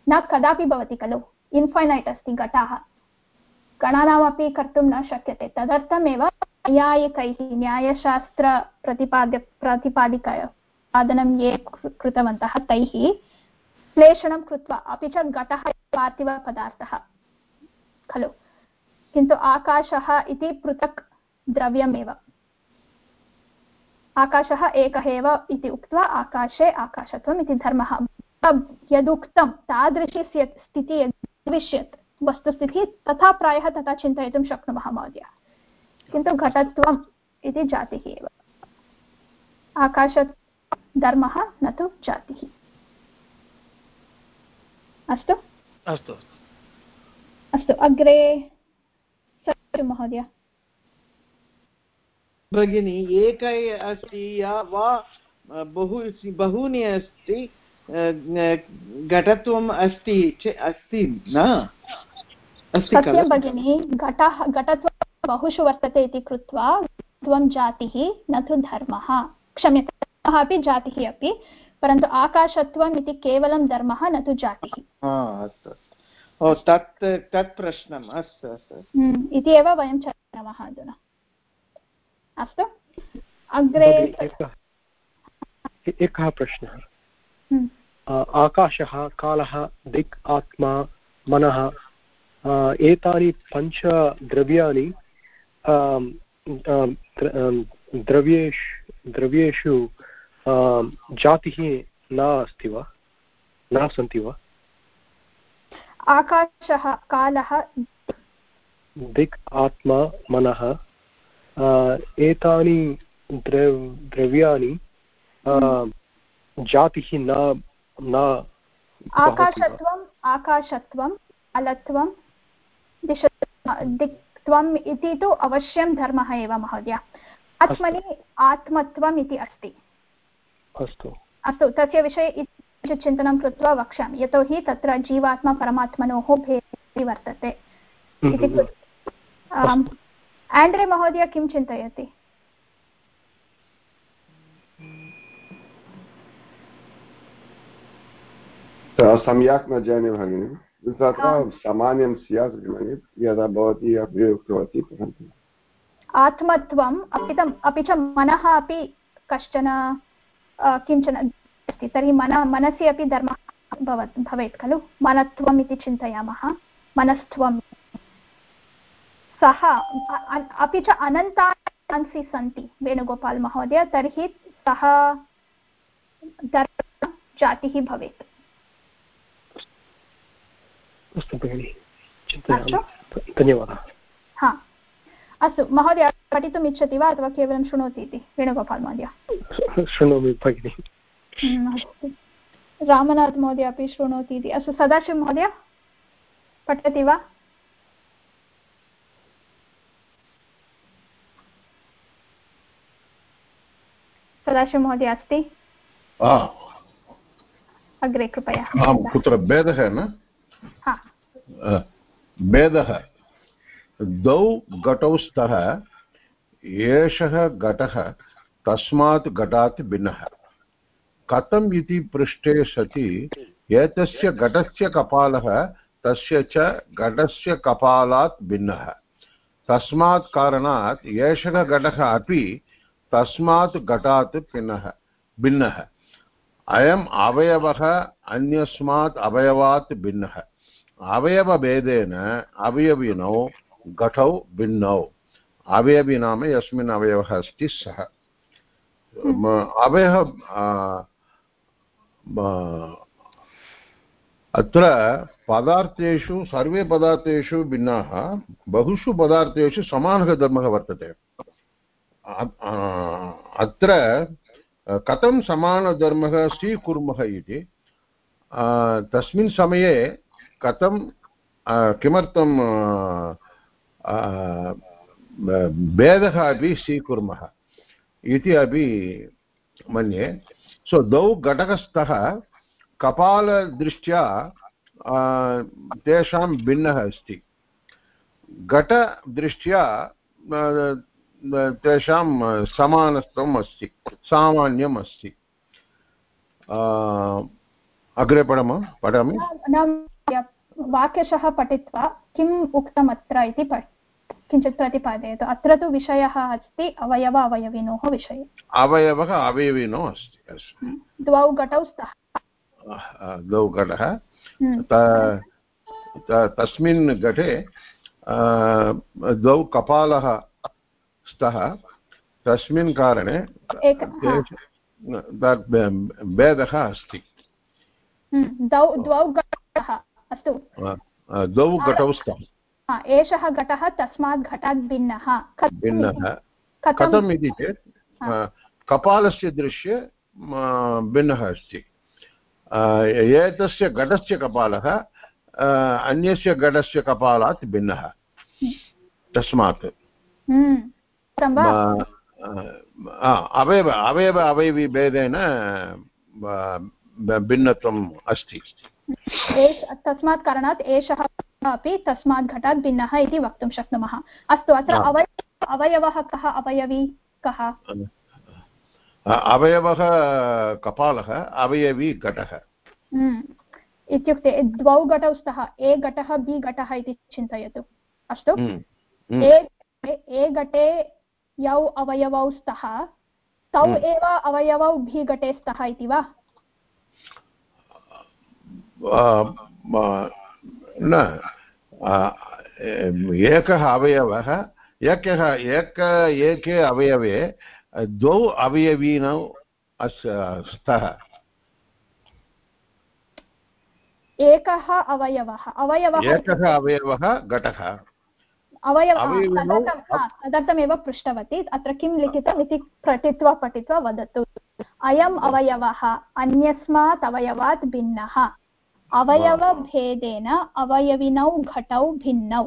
न कदापि भवति खलु। इन्फैनैट् अस्ति घटाः। गणानामपि कर्तुं न शक्यते। तदर्थमेव न्यायिकैः न्यायशास्त्रप्रतिपाद्य प्रतिपादिकाय पादनं ये कृतवन्तः, तैः श्लेषणं कृत्वा अपि च घटः पार्थिवपदार्थः। खलु? किन्तु आकाशः इति पृथक् द्रव्यमेव। आकाशः एकः एव इति उक्त्वा आकाशे आकाशत्वम् इति धर्मः। यदुक्तं तादृशी स्थितिः यद्विष्यत् वस्तुस्थितिः तथा प्रायः तथा चिन्तयितुं शक्नुमः महोदय। किन्तु घटत्वम् इति जातिः एव। आकाशधर्मः न तु जातिः। अस्तु? अस्तु अस्तु। अग्रे महोदय। भगिनी एक अस्ति या वा बहु बहूनि अस्ति घटत्वम् अस्ति अस्ति न? सत्यं भगिनि घटः घटत्वं बहुषु वर्तते इति कृत्वा त्वं जातिः न तु धर्मः। क्षम्यते अपि जातिः अपि परन्तु आकाशत्वम् इति केवलं धर्मः न तु जातिः। अस्तु ओ तत् तत् प्रश्नम् अस्तु अस्तु। इति एव वयं चर्चामः अधुना। अस्तु? अग्रे एकः प्रश्नः। आकाशः कालः दिक् आत्मा मनः एतानि पञ्चद्रव्याणि द्रव्येषु द्रव्येषु जातिः न अस्ति वा? न सन्ति वा? आकाशः कालः दिक् आत्मा मनः एतानि द्रव्याणि जातिः न न आकाशत्वम् आकाशत्वम् अलत्वं दिश दिक्त्वम् इति तु अवश्यं धर्मः एव महोदय। आत्मनि आत्मत्वम् इति अस्ति। अस्तु। अस्तु तस्य विषये किञ्चित् चिन्तनं कृत्वा वक्ष्यामि। यतोहि तत्र जीवात्मा परमात्मनोः भेदः वर्तते। इति आण्ड्रे महोदय किं चिन्तयति? सम्यक् न जाने भगिनि तत्र सामान्यं स्यात् यदा भवती अपि उक्तवती परन्तु आत्मत्वम् अपि अपि च मनः अपि कश्चन किंचन अस्ति तर्हि मन मनसि अपि धर्मः भवत् भवेत् खलु मनत्वम् इति चिन्तयामः मनस्त्वम् सः अपि च अनन्तानि सन्ति वेणुगोपाल् महोदय तर्हि सः जातिः भवेत् अस्तु भगिनि चिन्तयामि। धन्यवादः। हा। अस्तु महोदय पठितुम् इच्छति वा अथवा केवलं शृणोति इति? वेणुगोपाल् महोदय। शृणोमि भगिनि। रामनाथ महोदय अपि शृणोति इति। अस्तु सदाशिव महोदय पठति वा? सदाशिव महोदय अस्ति? अग्रे कृपया। कुत्र भेदः न? भेदः। द्वौ घटौ स्तः एषः घटः, तस्मात् घटात् भिन्नः। कथम् इति पृष्टे सति, एतस्य घटस्य कपालः, तस्य च घटस्य कपालात् भिन्नः। तस्मात् कारणात् एषः घटः अपि तस्मात् घटात् भिन्नः भिन्नः। अयम् अवयवः अन्यस्मात् अवयवात् भिन्नः। अवयवभेदेन अवयविनौ घटौ भिन्नौ। अवयवि नाम यस्मिन् अवयवः अस्ति सः। अवयः अत्र पदार्थेषु, सर्वे पदार्थेषु भिन्नाः, बहुषु पदार्थेषु समानः धर्मः वर्तते अत्र कथं समानधर्मः स्वीकुर्मः इति तस्मिन् समये कथं किमर्थं भेदः अपि स्वीकुर्मः इति अपि मन्ये। सो द्वौ घटकस्थः कपालदृष्ट्या तेषां भिन्नः अस्ति। घटदृष्ट्या तेषां समानत्वम् अस्ति, सामान्यम् अस्ति। अग्रे पठामः, पठामि। वाक्यशः पठित्वा किम् उक्तम् अत्र इति किञ्चित् प्रतिपादयतु। अत्र तु विषयः अस्ति अवयव अवयविनोः विषये। अवयवः अवयविनो अस्ति द्वौ घटौ स्तः। द्वौ घटः। तस्मिन् घटे द्वौ कपालः स्तः। तस्मिन् कारणे भेदः अस्ति। द्वौ घटः अस्तु। द्वौ घटौ स्तः। एषः घटः तस्मात् घटात् भिन्नः। भिन्नः। कथम् इति चेत् कपालस्य दृश्य भिन्नः अस्ति। एतस्य घटस्य कपालः अन्यस्य घटस्य कपालात् भिन्नः। तस्मात्। अवयव अवयव अवयविभेदेन भिन्नत्वम् अस्ति। तस्मात् कारणात् एषः अपि तस्मात् घटात् भिन्नः इति वक्तुं शक्नुमः। अस्तु अत्र अवय अवयवः कः अवयवी कः? अवयवः कपालः अवयवी घटः। इत्युक्ते द्वौ घटौ स्तः ए घटः बि घटः इति चिन्तयतु। अस्तु? ए घटे यौ अवयवौ स्तः तौ एव अवयवौ भि घटे स्तः इति वा? न एकः अवयवः एकः एक एके अवयवे द्वौ अवयवीनौ अस् स्तः। एकः अवयवः अवयवः एकः अवयवः घटः। अवयव तदर्थमेव पृष्टवती अत्र किं लिखितम् इति पठित्वा पठित्वा वदतु। अयम् अवयवः अन्यस्मात् अवयवात् भिन्नः। अवयवभेदेन अवयविनौ घटौ भिन्नौ।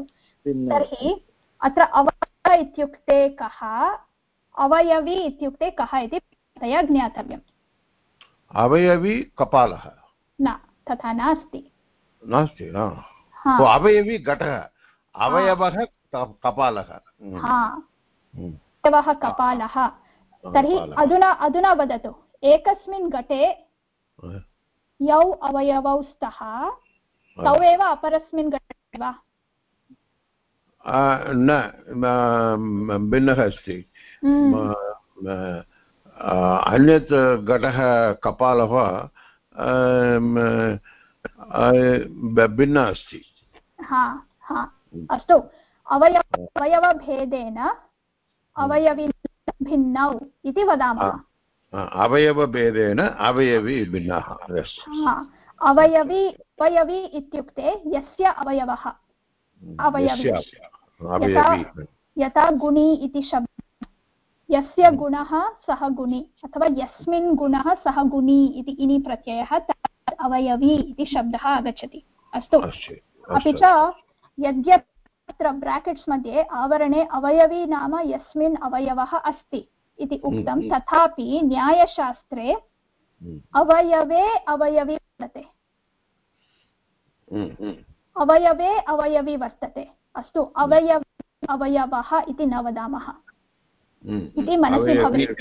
तर्हि अत्र अवयव इत्युक्ते कः? अवयवी इत्युक्ते कः इति तया ज्ञातव्यम्। अवयवी कपालः। न तथा नास्ति। नास्ति अवयवी घटः। अवयवः कपालः। अवयवः कपालः। तर्हि अधुना अधुना वदतु एकस्मिन् घटे यौ अवयवौ स्तः। तौ एव अपरस्मिन् घटे वा? न भिन्नः अस्ति। अन्यत् घटः कपालः भिन्न अस्ति। हा हा। अस्तु। अवयव अवयवभेदेन अवयवि भिन्नौ इति वदामः। अवयवभेदेन अवयवी भिन्नः। अवयवी अवयवी इत्युक्ते यस्य अवयवः। अवयवी। यथा गुणी इति शब्दः। यस्य गुणः सः गुणी अथवा यस्मिन् गुणः सः गुणी इति इनि प्रत्ययः अवयवी इति शब्दः आगच्छति। अस्तु। अपि च यद्यपि तत्र ब्राकेट्स् मध्ये आवरणे अवयवी नाम यस्मिन् अवयवः अस्ति। इति उक्तं। तथापि न्यायशास्त्रे। अवयवे अवयवी वर्तते अवयवे अवयवी वर्तते अस्तु अवयव अवयवः इति न वदामः इति मनसि भवेत्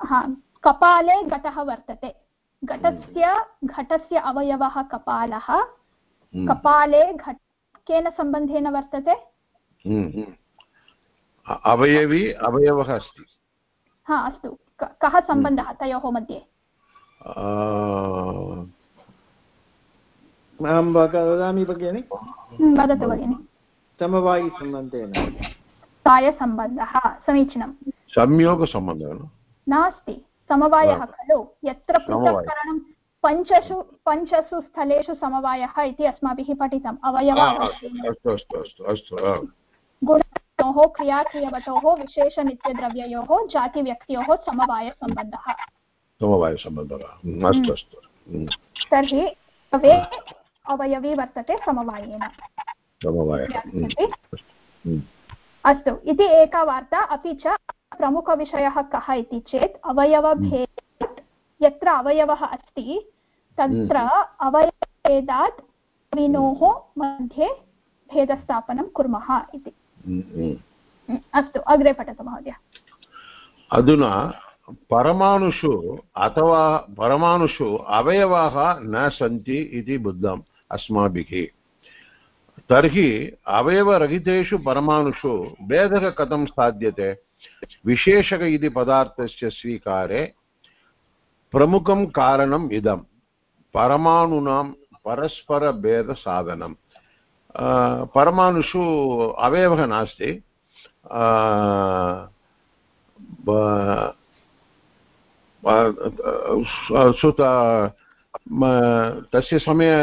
हा कपाले घटः वर्तते घटस्य घटस्य अवयवः कपालः हम्म। कपाले घट केन सम्बन्धेन वर्तते हम्म, हम्म। अवयवी अवयवः अस्ति। हा अस्तु। कः सम्बन्धः तयोः मध्ये? अहं वदामि भगिनि। वदतु भगिनि। समवायिसम्बन्धेन। सायसम्बन्धः समीचीनं संयोगसम्बन्धः नास्ति। समवायः खलु। यत्र पृथक्करणं पञ्चसु पञ्चसु स्थलेषु समवायः इति अस्माभिः पठितम्। अवयवः गुणयोः क्रियाक्रियवतोः विशेषनित्यद्रव्ययोः जातिव्यक्त्योः समवायसम्बन्धः समवायसम्बन्धः अस्तु अस्तु। तर्हि अवे अवयवी वर्तते समवायेन। अस्तु इति एका वार्ता अपि च प्रमुखविषयः कः इति चेत् अवयवभेदात् यत्र अवयवः अस्ति तत्र। अवयवभेदात् विनोः मध्ये भेदस्थापनं कुर्मः इति। अस्तु, अग्रे पठतु महोदय। अधुना परमाणुषु अथवा परमाणुषु अवयवाः न सन्ति इति बुद्धम्, अस्माभिः। तर्हि अवयवरहितेषु परमाणुषु भेदः कथं साध्यते? विशेषक इति पदार्थस्य स्वीकारे प्रमुखं कारणम् इदं परमाणूनां परस्परभेदसाधनं परमाणुषु अवयवः नास्ति। सुत तस्य समये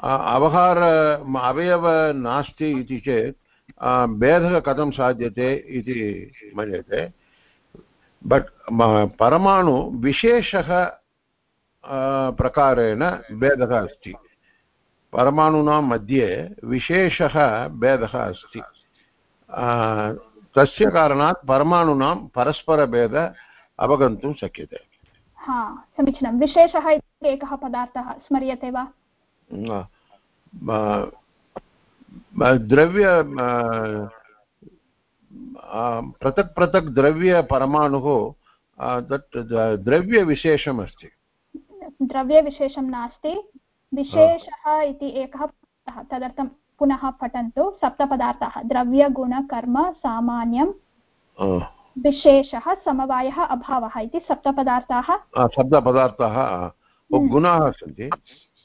अवहार अवयव नास्ति इति चेत् भेदः कथं साध्यते इति मन्यते। बट् परमाणु विशेषः प्रकारेण भेदः अस्ति। परमाणूनां मध्ये विशेषः भेदः अस्ति। तस्य कारणात् परमाणूनां परस्परभेद अवगन्तुं शक्यते। हा समीचीनं। विशेषः इति एकः पदार्थः स्मर्यते वा? द्रव्य पृथक् पृथक् द्रव्यपरमाणुः तत् द्रव्यविशेषमस्ति। द्रव्यविशेषं नास्ति। विशेषः इति एकः तदर्थं पुनः पठन्तु। सप्तपदार्थाः। द्रव्यगुणकर्म सामान्यं विशेषः समवायः अभावः इति सप्तपदार्थाः। सप्तपदार्थाः गुणाः सन्ति।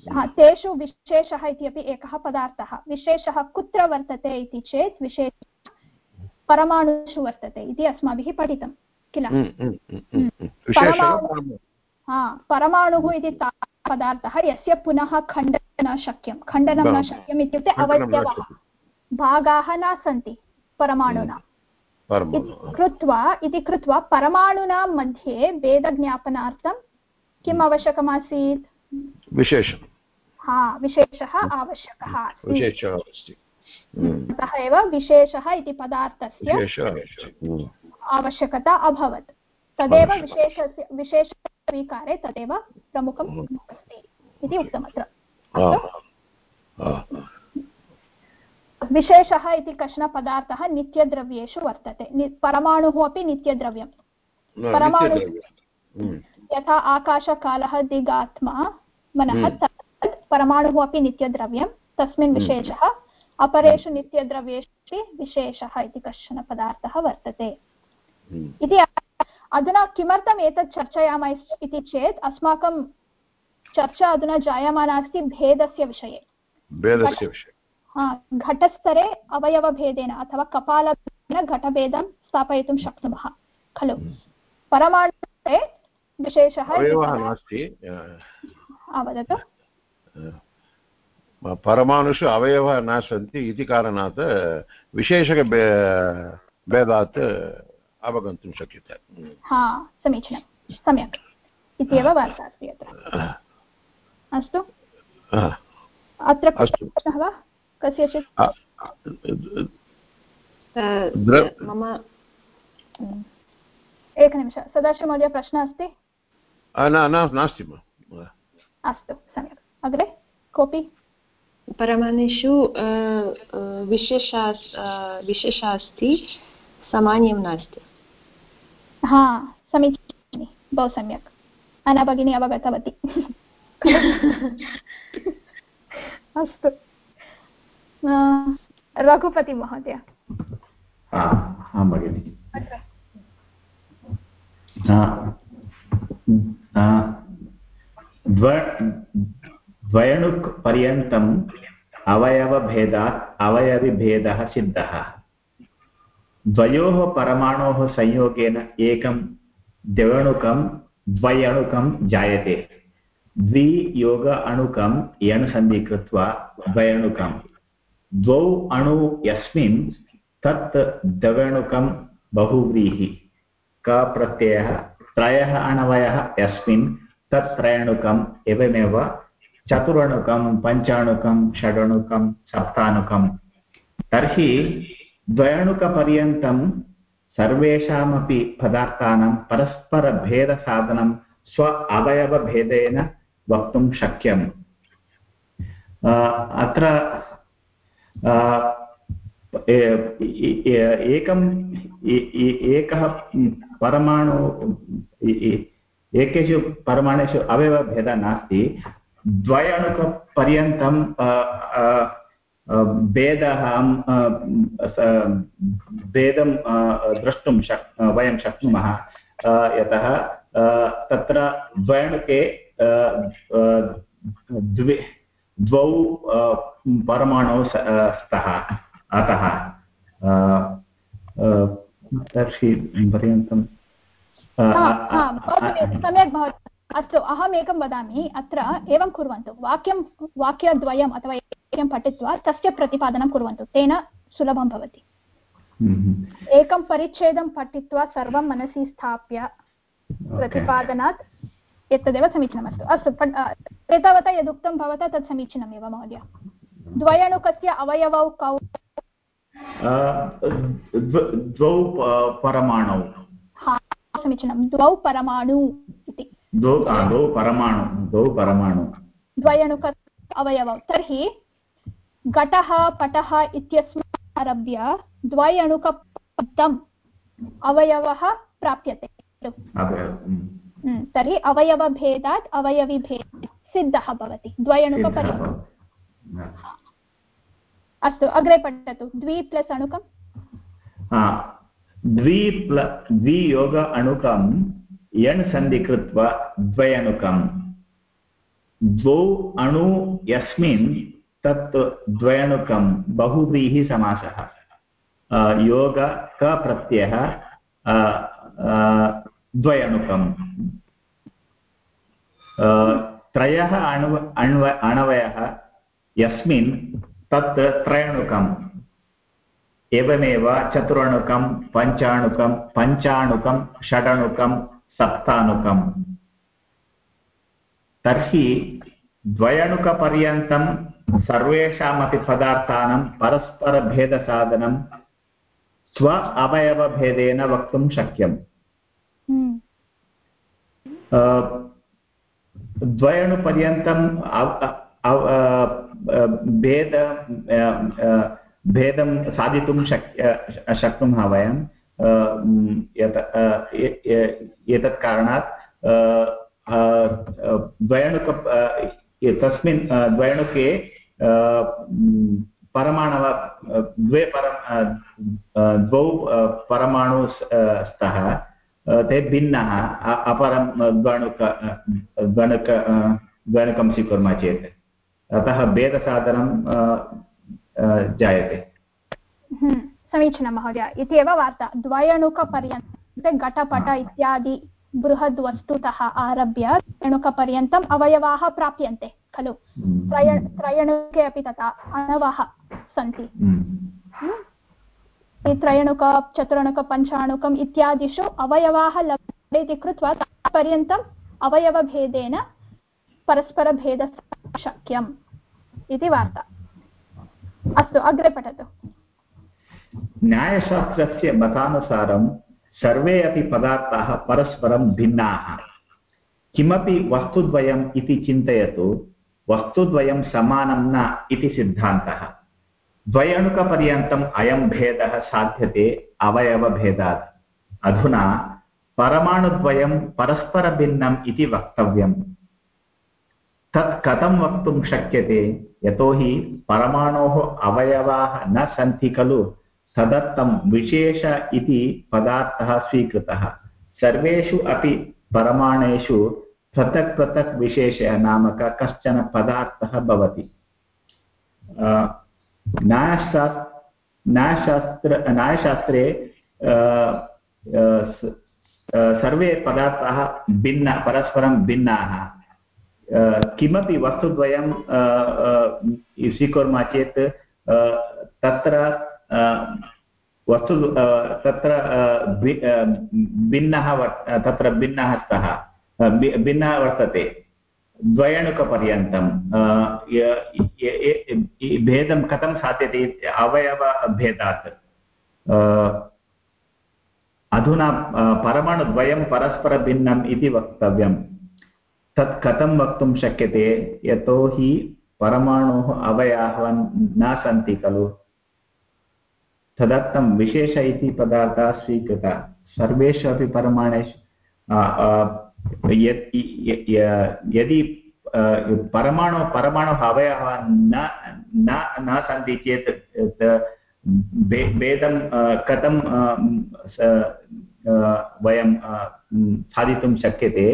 तेषु विशेषः इति अपि एकः पदार्थः। विशेषः कुत्र वर्तते इति चेत् विशेष परमाणुषु वर्तते इति अस्माभिः पठितं किल? हम्म, हम्म, हम्म, हा परमाणुः इति पदार्थः यस्य पुनः खण्डनं न शक्यं। खण्डनं न शक्यम् इत्युक्ते अवयवः भागाः न सन्ति परमाणुना। कृत्वा इति कृत्वा परमाणूनां मध्ये भेदज्ञापनार्थं किम् आवश्यकमासीत्? विशेषं हा विशेषः आवश्यकः अतः एव विशेषः इति पदार्थस्य हम्म। आवश्यकता अभवत्। तदेव विशेषस्य विशेषस्वीकारे तदेव प्रमुखम् हम्म। अस्ति इति उक्तमत्र। विशेषः इति कश्चन पदार्थः नित्यद्रव्येषु वर्तते। परमाणुः अपि नित्यद्रव्यं। परमाणु हम्म। यथा आकाशकालः दिगात्मा मनः तत् परमाणुः अपि नित्यद्रव्यं। तस्मिन् विशेषः अपरेषु नित्यद्रव्येषु विशेषः इति कश्चन पदार्थः वर्तते। हम्म। इति अधुना किमर्थम् एतत् चर्चयामः इति चेत् अस्माकं चर्चा अधुना जायमाना अस्ति भेदस्य विषये। भेदस्य विषये। घटस्तरे अवयवभेदेन अथवा कपालभेदेन घटभेदं स्थापयितुं शक्नुमः खलु? परमाणुस्तरे विशेषः नास्ति वदतु। परमाणुषु अवयवः न सन्ति इति कारणात् विशेषक भेदात् अवगन्तुं शक्यते। हा समीचीनं। सम्यक्। इत्येव वार्ता अस्ति अत्र। अस्तु? अत्र प्रश्नः वा? कस्यचित् मम एकनिमिष। सदाशिवमहोदय प्रश्नः अस्ति? नास्ति अस्तु सम्यक्। अग्रे कोऽपि? परमाणुषु विशेषा विशेषः अस्ति सामान्यं नास्ति। हा समीचीनं बहु सम्यक्। अना भगिनी अवगतवती अस्तु। रघुपतिमहोदय आं भगिनि। द्वयणुक् पर्यन्तम् अवयवभेदात् अवयविभेदः सिद्धः। द्वयोः परमाणोः संयोगेन एकं द्वयणुकं द्वयणुकं जायते। द्वियोग अणुकं यण् सन्धि कृत्वा द्वयणुकं। द्वौ अणु यस्मिन् तत् द्वयणुकं बहुव्रीहि। क प्रत्ययः? त्रयः अणवयः यस्मिन् तत् त्रयणुकम् एवमेव चतुरणुकं, पञ्चाणुकं, षडणुकं सप्ताणुकं तर्हि द्वयणुकपर्यन्तं सर्वेषामपि पदार्थानां परस्परभेदसाधनं स्व अवयवभेदेन वक्तुं शक्यम्। अत्र एकम् एकः परमाणु एकेषु परमाणुषु अवयवभेदः नास्ति। द्वयणुकपर्यन्तं भेदः भेदं द्रष्टुं शक् वयं शक्नुमः। यतः तत्र द्वयणुके द्वि द्वौ परमाणौ स्तः। अतः तर्हि पर्यन्तं सम्यक् भवति अस्तु अहम् एकं वदामि। अत्र एवं कुर्वन्तु। वाक्यं वाक्यद्वयम् अथवा वाक्यं पठित्वा तस्य प्रतिपादनं कुर्वन्तु। तेन सुलभं भवति। एकं परिच्छेदं पठित्वा सर्वं मनसि स्थाप्य प्रतिपादनात् एतदेव समीचीनमस्तु अस्तु। एतावता यदुक्तं भवता तत् समीचीनमेव महोदय। द्वयणुकस्य अवयवौ कौ द्वौ परमाणौ। समीचीनं द्वौ परमाणु इति। द्वौ परमाणु द्वौ परमाणु। द्वयणुक अवयवौ। तर्हि घटः पटः इत्यस्मात् आरभ्य द्वयणुकपदम् अवयवः प्राप्यते। तर्हि अवयवभेदात् अवयविभेद सिद्धः भवति। द्वयणुकपर्यन्तम् अस्तु अग्रे पठतु। द्वि प्लस् अणुकं द्वि प्ल द्वियोग अणुकं यण् सन्धि कृत्वा द्वयणुकं द्वौ अणु यस्मिन् तत् द्वयणुकं बहुव्रीहिसमासः योग क प्रत्ययः द्वयणुकं त्रयः अणु, अण्व, अणवयः यस्मिन् तत् त्रयणुकम् एवमेव चतुरणुकं पञ्चाणुकं पञ्चाणुकं षडणुकं सप्ताणुकम् तर्हि द्वयणुकपर्यन्तं सर्वेषामपि पदार्थानां परस्परभेदसाधनं स्व अवयवभेदेन वक्तुं शक्यम्। द्वयणुपर्यन्तं भेद भेदं साधितुं शक्य शक्नुमः वयं एतत् कारणात् द्वयणुक तस्मिन् द्वयणुके परमाणव द्वे परम द्वौ परमाणु स्तः ते भिन्नः अपरं द्वणुक द्वणुक द्वणुकं स्वीकुर्मः चेत्। अतः भेदसाधनं जायते। हम्म, समीचीनं महोदय। इति एव वार्ता। द्वयणुकपर्यन्ते घटपट इत्यादि बृहद्वस्तुतः आरभ्य त्रयणुकपर्यन्तम् अवयवाः प्राप्यन्ते खलु? त्रय त्रयणुके अपि तथा अणवः सन्ति। त्रयणुक चतुरणुक पञ्चाणुकम् इत्यादिषु अवयवाः लभ्यन्ते इति कृत्वा तावत्पर्यन्तम् अवयवभेदेन परस्परभेदः शक्यम् इति वार्ता। अस्तु अग्रे पठतु। न्यायशास्त्रस्य मतानुसारं सर्वे अपि पदार्थाः परस्परं भिन्नाः। किमपि वस्तुद्वयम् इति चिन्तयतु, वस्तुद्वयं समानं न इति सिद्धान्तः। द्वयणुकपर्यन्तम् अयं भेदः साध्यते, अवयवभेदात्। अधुना परमाणुद्वयं परस्परभिन्नम् इति वक्तव्यम्। तत् कथं वक्तुं शक्यते, यतोहि परमाणोः अवयवाः न सन्ति खलु। तदर्थं विशेष इति पदार्थः स्वीकृतः। सर्वेषु अपि परमाणेषु पृथक् पृथक् विशेषः नामक कश्चन पदार्थः भवति। न्यायशास्त्र, न्यायशास्त्रे सर्वे पदार्थाः भिन्न, परस्परं भिन्नाः। किमपि वस्तुद्वयं स्वीकुर्मः चेत् तत्र वस्तु तत्र भिन्नः तत्र भिन्नः स्तः भिन्नः वर्तते। द्वयणुकपर्यन्तं भेदं कथं साध्यते अवयवभेदात्। अधुना परमाणुद्वयं परस्परभिन्नम् इति वक्तव्यं तत् कथं वक्तुं शक्यते? यतोहि परमाणोः अवयवः न सन्ति खलु। तदर्थं विशेष इति पदार्थः स्वीकृतः। सर्वेषु अपि परमाणेषु यदि परमाणु, परमाणुः अवयवः न न सन्ति चेत् भेदं कथं वयं साधितुं शक्यते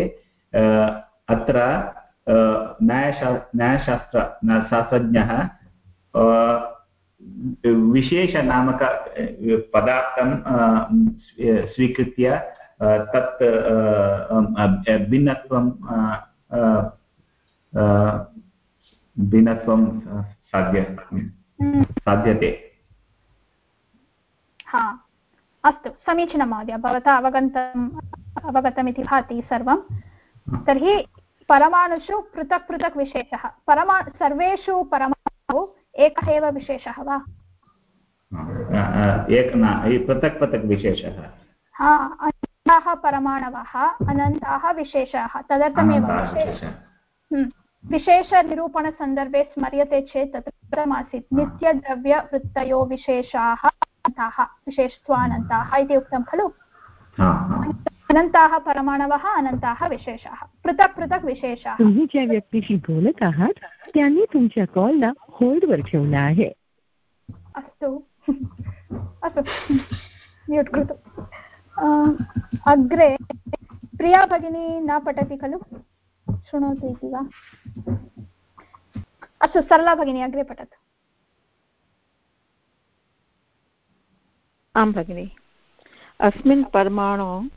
अत्र न्यायशा, न्यायशास्त्र शास्त्रज्ञः विशेषनामक पदार्थं स्वीकृत्य तत् भिन्नत्वं भिन्नत्वं साध्य साध्यते? हा। अस्तु समीचीनं महोदय भवता अवगन्तम् अवगतमिति भाति सर्वं। तर्हि परमाणुषु पृथक् पृथक् विशेषः। परमा सर्वेषु परमाणु एकः एव विशेषः वा? एक न पृथक् पृथक् विशेषः। हा अनन्ताः परमाणवः अनन्ताः विशेषाः तदर्थमेव विशेष विशेषनिरूपणसन्दर्भे स्मर्यते चेत् तत्र कृतमासीत् नित्यद्रव्यवृत्तयो विशेषाः अनन्ताः विशेषत्वानन्ताः इति उक्तं खलु? अनंताः परमाणवः अनंताः विशेषाः। पृथक् पृथक् विशेषाः। तुम्ही ज्या व्यक्तीशी बोलत आहात त्यांनी तुमच्या कॉलला होल्डवर ठेवला आहे. अस्तु. अस्तु. म्यूट् कृतु अग्रे प्रिया भगिनी न पठति खलु? शृणोतु इति वा? अस्तु सरला भगिनी अग्रे पठतु। आं भगिनि अस्मिन् परमाणु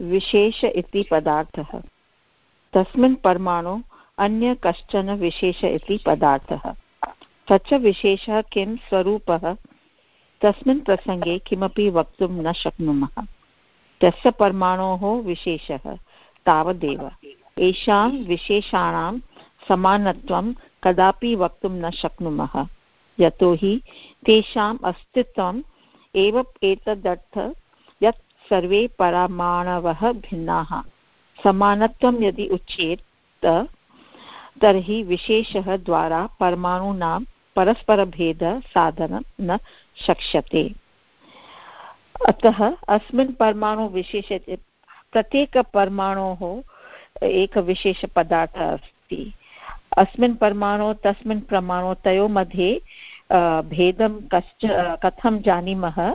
विशेष इति पदार्थः। तस्मिन् परमाणु अन्य कश्चन विशेष इति पदार्थः। स च विशेषः किं स्वरूपः? तस्मिन् प्रसङ्गे किमपि वक्तुं न शक्नुमः। तस्य परमाणोः विशेषः तावदेव। येषां विशेषाणां समानत्वं कदापि वक्तुं न शक्नुमः। यतोहि तेषाम् अस्तित्वम् एव एतदर्थ सर्वे परमाणवः भिन्नाः। समानत्वं यदि उच्येत, तर्हि विशेषः द्वारा परमाणूनां परस्परभेदसाधनं न शक्ष्यते। अतः अस्मिन् परमाणुविशेषे प्रत्येकपरमाणोः एकविशेषपदार्थः अस्ति। अस्मिन् परमाणु, तस्मिन् परमाणु तयोः मध्ये भेदं कश्च, कथं जानीमः?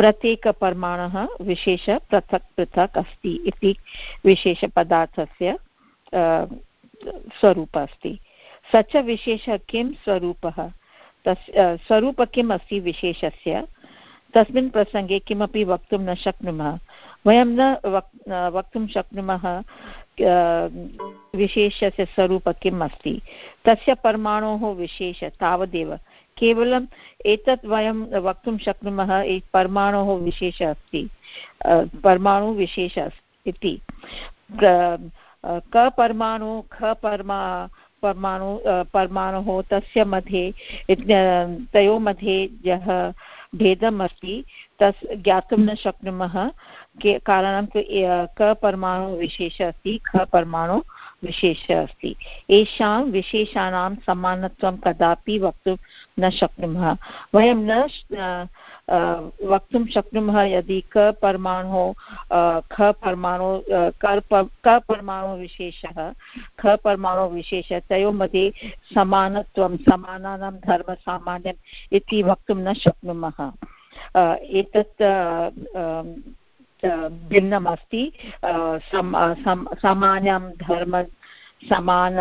प्रत्येकपरमाणुः विशेष पृथक् पृथक् अस्ति इति विशेषपदार्थस्य स्वरूपः अस्ति। स च विशेषः किं स्वरूपः? तस् स्वरूप किम् अस्ति विशेषस्य? तस्मिन् प्रसङ्गे किमपि वक्तुं न शक्नुमः। वयं न वक् वक्तुं शक्नुमः विशेषस्य स्वरूप किम् अस्ति। तस्य परमाणोः विशेष तावदेव। केवलम् एतत् वयं वक्तुं शक्नुमः परमाणोः विशेष अस्ति परमाणुविशेष इति। क परमाणु, ख परमा, परमाणु परमाणुः, तस्य मध्ये तयोः मध्ये यः भेदम् अस्ति, तस् ज्ञातुं न शक्नुमः। के, कारणं क परमाणुविशेषः अस्ति, ख परमाणु। विशेषः अस्ति। येषां विशेषाणां समानत्वं कदापि वक्तुं न शक्नुमः। वयं न वक्तुं शक्नुमः यदि क परमाणुः ख परमाणु क परमाणुविशेषः ख परमाणुविशेषः तयोः मध्ये समानत्वं, समानानां धर्मसामान्यम् इति वक्तुं न शक्नुमः। एतत् भिन्नमस्ति सामान्यं धर्म, समान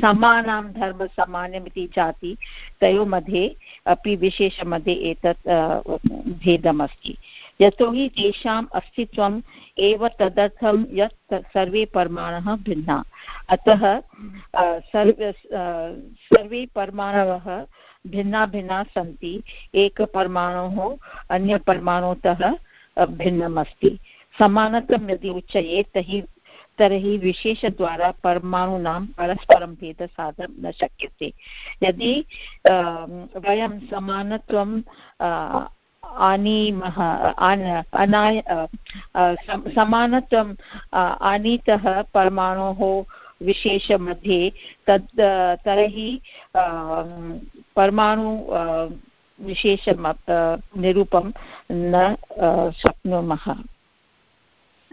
समानां धर्मसमानम् इति जाति तयोः मध्ये अपि विशेषमध्ये एतत् भेदमस्ति। यतोहि तेषाम् अस्तित्वम् एव तदर्थं यत् सर्वे परमाणवः भिन्ना। अतः सर्वे सर्वे परमाणवः भिन्ना भिन्ना सन्ति एकपरमाणुः अन्यपरमाणुतः भिन्नम् अस्ति समानत्वं यदि उच्यते तर्हि तर्हि विशेषद्वारा परमाणूनां परस्परं भेदसाधनं न शक्यते। यदि वयं समानत्वं आनीमः अनाय समानत्वम् आनीतः परमाणोः विशेषमध्ये तद् तर्हि परमाणु विशेषं निरूपं न शक्नुमः।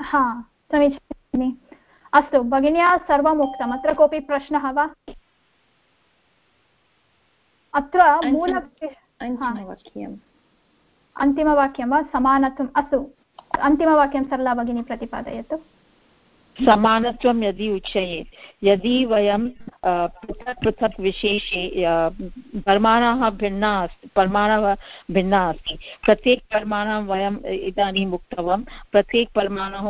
हा समीचीनं अस्तु भगिन्या सर्वम् उक्तम्। अत्र कोऽपि प्रश्नः वा? अत्र मूल अन्तिमवाक्यं वा? समानत्वम्। अस्तु अन्तिमवाक्यं सरला भगिनी प्रतिपादयतु। समानत्वं यदि उच्येत्, यदि वयं पृथक् पृथक् विशेषे परमाणुः भिन्ना अस्ति, परमाणवः भिन्ना अस्ति, प्रत्येक परमाणुं वयम् इदानीम् उक्तवान्, प्रत्येक परमाणुः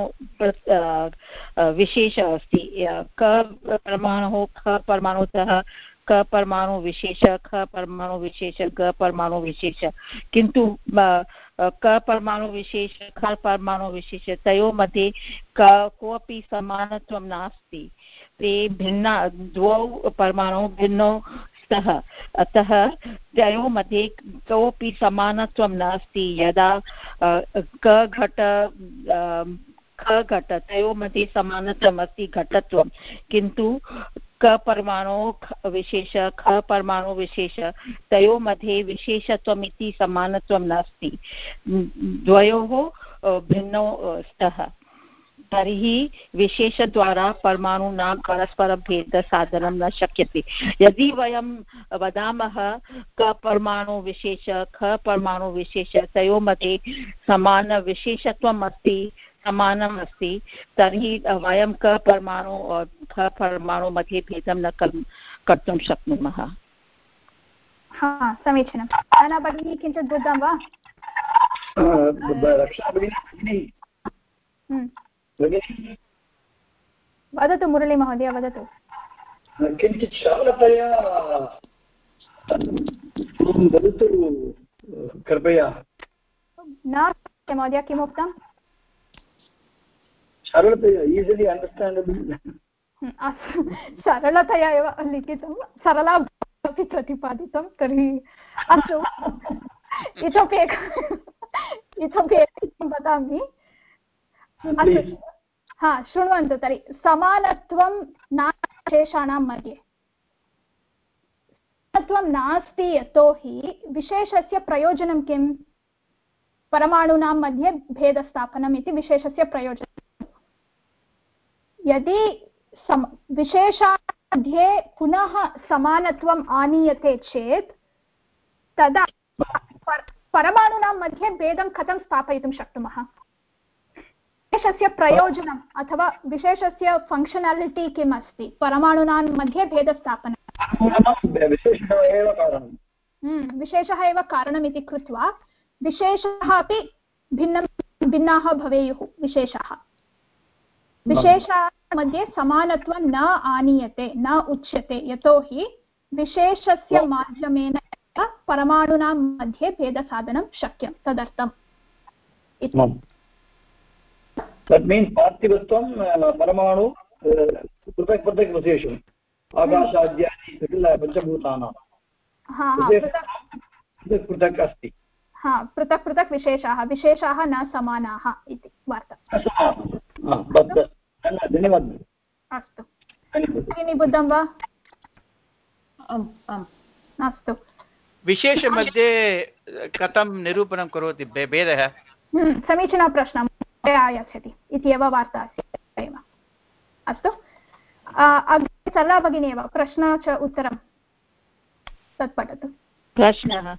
विशेषः अस्ति क परमाणुः, ख परमाणुतः, क परमाणु विशेष, ख परमाणु विशेष, ग परमाणु विशेष, किन्तु क परमाणु विशेष, ख परमाणु विशेष, तयोः मध्ये क कोऽपि समानत्वं नास्ति। ते भिन्ना, द्वौ परमाणु भिन्नौ स्तः। अतः तयोः मध्ये कोऽपि समानत्वं नास्ति। यदा क घट ख घट, तयोः मध्ये समानत्वम् अस्ति घटत्वं। किन्तु क परमाणु विशेष, ख परमाणु विशेष, तयोः मध्ये विशेषत्वम् इति समानत्वं नास्ति। द्वयोः भिन्नौ स्तः। तर्हि विशेषद्वारा परमाणूनां परस्परभेदसाधनं न शक्यते। यदि वयं वदामः, क परमाणु विशेष, ख परमाणुविशेष तयोः मध्ये समानविशेषत्वम् अस्ति समानम् अस्ति तर्हि वयं क परमाणु ख परमाणु मध्ये भेदं न कर्तुं शक्नुमः। समीचीनं। अना भगिनी किञ्चित् बुद्धं वा? वदतु मुरळीमहोदय वदतु। किञ्चित् सरलतया वदतु कृपया। न महोदय किमुक्तम्? सरलतया ईसिलि अण्डर्स्टाण्डबल् सरलतया एव लिखितं सरला अपि प्रतिपादितं तर्हि अस्तु। इतोपि एक इतोपि एकं वदामि। हा शृण्वन्तु तर्हि। समानत्वं नाशेषाणां मध्ये। समानत्वं नास्ति यतोहि विशेषस्य प्रयोजनं किं? परमाणूनां मध्ये भेदस्थापनम् इति विशेषस्य प्रयोजनं यदि सम विशेषामध्ये पुनः समानत्वम् आनीयते चेत् तदा परमाणूनां मध्ये भेदं कथं स्थापयितुं शक्नुमः? विशेषस्य प्रयोजनम् अथवा विशेषस्य फङ्क्षनालिटि किम् अस्ति परमाणूनां मध्ये भेदस्थापनं। हम्म, विशेषः एव कारणमिति कृत्वा विशेषः अपि भिन्नं भिन्नाः भवेयुः विशेषाः। विशेषाः मध्ये समानत्वं न आनीयते न उच्यते यतोहि विशेषस्य माध्यमेन परमाणूनां मध्ये भेदसाधनं शक्यं तदर्थम्। पार्थिवत्वं परमाणु पृथक् पृथक् विशेषम् आकाशाद्यादि किल पञ्चभूतानां। पृथक् अस्ति। हा पृथक् पृथक् विशेषाः विशेषाः न समानाः इति वार्ता। धन्यवादः। अस्तु। भगिनी बुद्धं वा? अस्तु। विशेषमध्ये कथं निरूपणं करोति? भेदः? हम्म, समीचीनः प्रश्नः। इति एव वार्ता अस्ति एव। अस्तु। अग्रे सरला भगिनी एव। प्रश्न च उत्तरं तत् पठतु। प्रश्नः।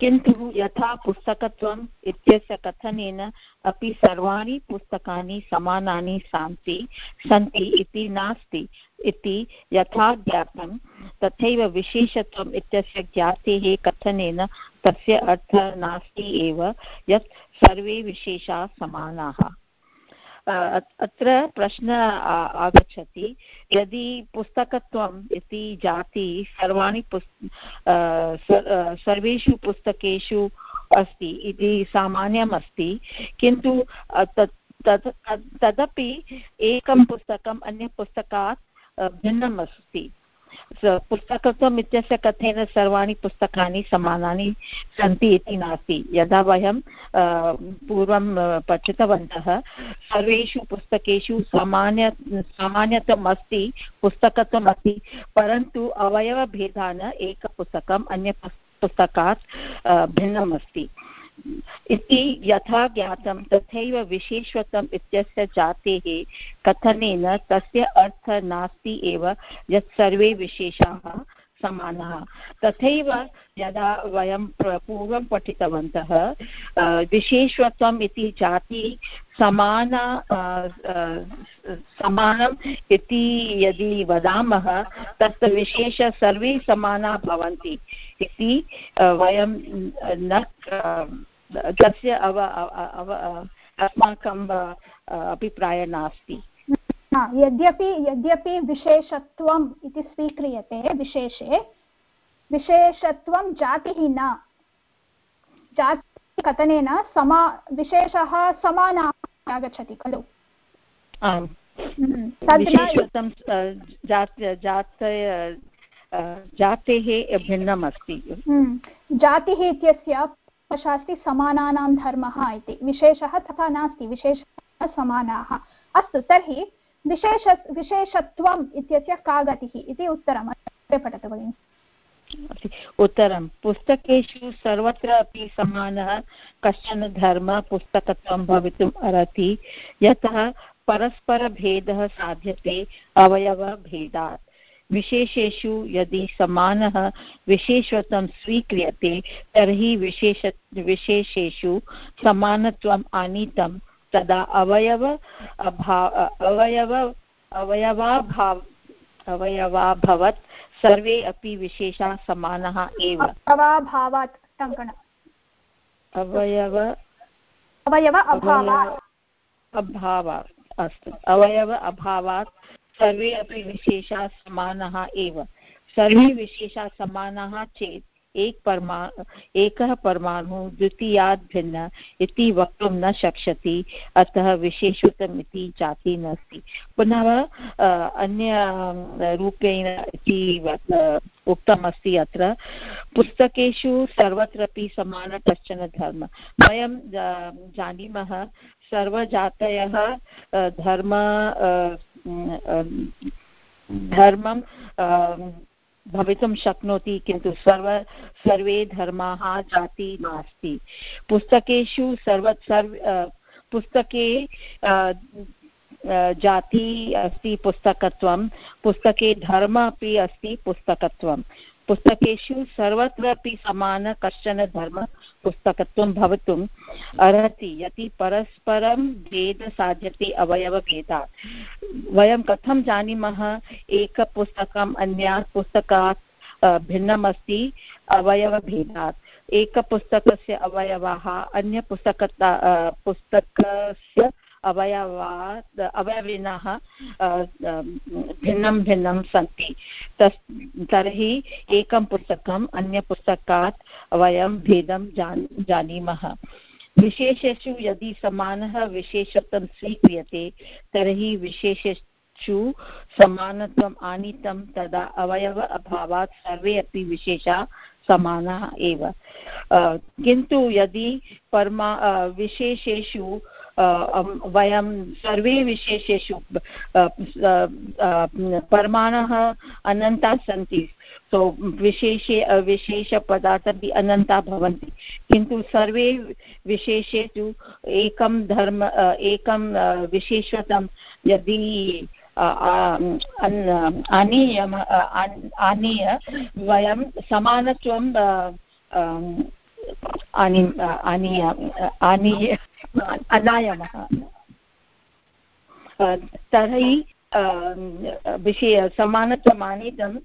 किन्तु यथा पुस्तकत्वम् इत्यस्य कथनेन अपि सर्वाणि पुस्तकानि समानानि सन्ति सन्ति इति नास्ति। इति यथा ज्ञातं तथैव विशेषत्वम् इत्यस्य ज्ञातेः कथनेन तस्य अर्थः नास्ति एव, यत् सर्वे विशेषाः समानाः। अत्र प्रश्न आगच्छति। यदि पुस्तकत्वम् इति जाति सर्वाणि पुस् सर्वेषु पुस्तकेषु अस्ति, इति सामान्यम् अस्ति किन्तु तत् तदपि एकं पुस्तकम् अन्यपुस्तकात् भिन्नम् अस्ति पुस्तकत्वम् इत्यस्य कथेन सर्वाणि पुस्तकानि समानानि सन्ति इति नास्ति। यदा वयं पूर्वं पठितवन्तः, सर्वेषु पुस्तकेषु सामान्य, सामान्यत्वम् अस्ति, पुस्तकत्वम् अस्ति, परन्तु अवयवभेदान एकपुस्तकम् अन्य पुस्तकात् भिन्नम् अस्ति। इति यथा ज्ञातं, तथैव विशेषत्वम् इत्यस्य जातेः कथनेन तस्य अर्थः नास्ति एव, यत् सर्वे विशेषाः समानः। तथैव यदा वयं पूर्वं पठितवन्तः विशेषत्वम् इति जाति समान समानम् इति यदि वदामः, तस्य विशेष सर्वे समानाः भवन्ति इति वयं न तस्य अव अस्माकं अभिप्रायः नास्ति। यद्यपि यद्यपि विशेषत्वम् इति स्वीक्रियते विशेषे विशेषत्वं जातिः न जातिकथनेन समा विशेषः समानः आगच्छति खलु? जातेः भिन्नम् अस्ति जातिः इत्यस्य शास्ति समानानां धर्मः इति विशेषः तथा नास्ति विशेषः समानाः। अस्तु तर्हि विशेष विशेषत्वम् इत्यस्य का गतिः इति उत्तरम् अग्रे पठतु भगिनि। उत्तरं, पुस्तकेषु सर्वत्र अपि समानः कश्चन धर्मः पुस्तकत्वं भवितुम् अर्हति, यतः परस्परभेदः साध्यते, अवयवभेदात्। विशेषेषु यदि समानः विशेषत्वं स्वीक्रियते, तर्हि विशेष विशेषेषु समानत्वम् आनीतं तदा अवयव अवयव अवयवाभाव अवयवाभवत् सर्वे अपि विशेषाः समानः एव। अवयव अवयव अभावात्। अभावात् अस्तु। अवयव अभावात् सर्वे अपि विशेषाः समानाः एव। सर्वे विशेषाः समानाः चेत् एक परमा, एकः परमाणुः, द्वितीयात् भिन्न, इति वक्तुं न शक्ष्यति, अतः विशेषुतम् इति जातिः नास्ति। पुनः अन्य रूपेण इति उक्तमस्ति अत्र। पुस्तकेषु सर्वत्रापि समान कश्चन धर्म। वयं जानीमः, सर्वजातयः धर्म धर्मं भवितुं शक्नोति, किन्तु सर्व, सर्वे धर्माः जाति नास्ति। पुस्तकेषु सर्व सर्व पुस्तके जाति अस्ति पुस्तकत्वं, पुस्तके धर्म अपि अस्ति पुस्तकत्वं। पुस्तकेषु सर्वत्रापि समान कश्चन धर्म पुस्तकत्वं भवितुम् अर्हति यदि परस्परं भेद साध्यते अवयवभेदात् वयं कथं जानीमः? एकपुस्तकम् अन्यात् पुस्तकात् भिन्नमस्ति अवयवभेदात्। एकपुस्तकस्य अवयवाः अन्यपुस्तकता पुस्तकस्य अवयवात्, अवयविनः भिन्नं भिन्नं सन्ति। तस्, तर्हि एकं पुस्तकम् अन्यपुस्तकात् वयं भेदं जान्, जानीमः। विशेषेषु यदि समानः विशेषत्वं स्वीक्रियते, तर्हि विशेषेषु समानत्वम् आनीतं तदा अवयव अभावात् सर्वे अपि विशेषाः समानाः एव। किन्तु यदि परमा विशेषेषु वयं सर्वे विशेषेषु परमाणुः अनन्ताः सन्ति। सो, विशेषे विशेषपदार्थाः अनन्ताः भवन्ति। किन्तु सर्वे विशेषेषु एकं धर्म एकं विशेषतं यदि आनीय आनीय, वयं समानत्वं अनायामः। तर्हि विषय समानत्वम् आनीतम्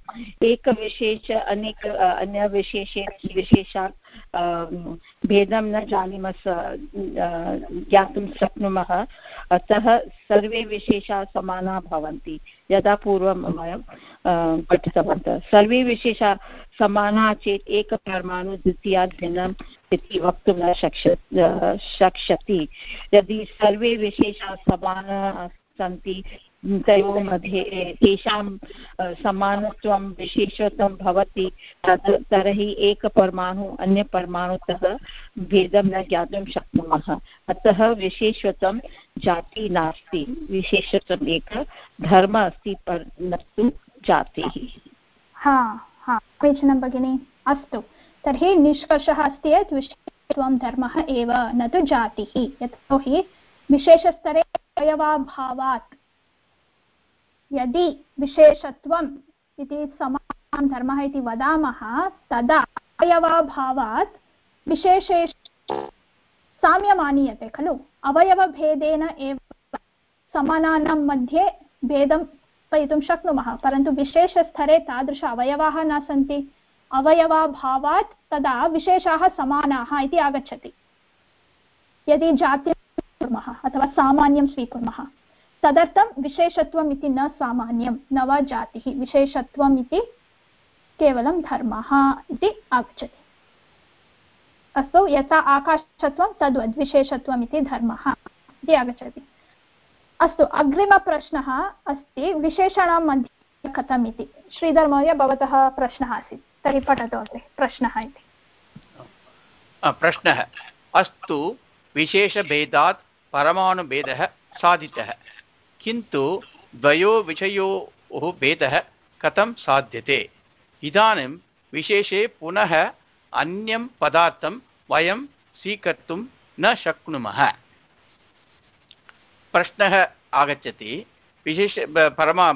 एकविशेष अनेक अन्यविशेषे विशेषात् भेदं न जानीमः ज्ञातुं शक्नुमः। अतः सर्वे विशेषाः समानाः भवन्ति। यदा पूर्वं वयं पठितवन्तः, सर्वे विशेषाः समानाः चेत् एकपरमाणु द्वितीयात् भिन्नम् इति वक्तुं न शक्ष शक्ष्यति। यदि सर्वे विशेषाः समानाः सन्ति तयोः मध्ये तेषां समानत्वं, विशेषत्वं भवति तत् तर्हि एकपरमाणु अन्यपरमाणुतः भेदं न ज्ञातुं शक्नुमः। अतः विशेषत्वं जाति नास्ति, विशेषत्वम् एक धर्म अस्ति पर न तु जातिः। हा हा समीचीनं भगिनि, अस्तु। तर्हि निष्कर्षः अस्ति यत् विशेषत्वं धर्मः एव, न तु जातिः। यतोहि विशेषस्तरे अवयवाभावात् यदि विशेषत्वम् इति समानं धर्मः इति वदामः, तदा अवयवाभावात् विशेषे साम्यमानीयते खलु। अवयवभेदेन एव समानानां मध्ये भेदं पयितुं शक्नुमः, परन्तु विशेषस्तरे तादृश अवयवाः न सन्ति। अवयवाभावात् तदा विशेषाः समानाः इति आगच्छति। यदि जातिं स्वीकुर्मः अथवा सामान्यं स्वीकुर्मः। तदर्थं विशेषत्वम् इति न सामान्यं न वा जातिः विशेषत्वम् इति केवलं धर्मः इति आगच्छति। अस्तु, यथा आकाशत्वं, तद्वद् विशेषत्वम् इति धर्मः इति आगच्छति। अस्तु, अग्रिमप्रश्नः अस्ति, विशेषणां मध्ये कथम् इति श्रीधर् महोदय भवतः प्रश्नः आसीत्, तर्हि पठतु अग्रे, प्रश्नः इति। प्रश्नः। अस्तु, विशेषभेदात् परमाणुभेदः साधितः। किन्तु द्वयो विषयोः भेदः कथं साध्यते? इदानीं विशेषे पुनः अन्यं पदार्थं वयं स्वीकर्तुं न शक्नुमः। प्रश्नः आगच्छति। विशेष परमा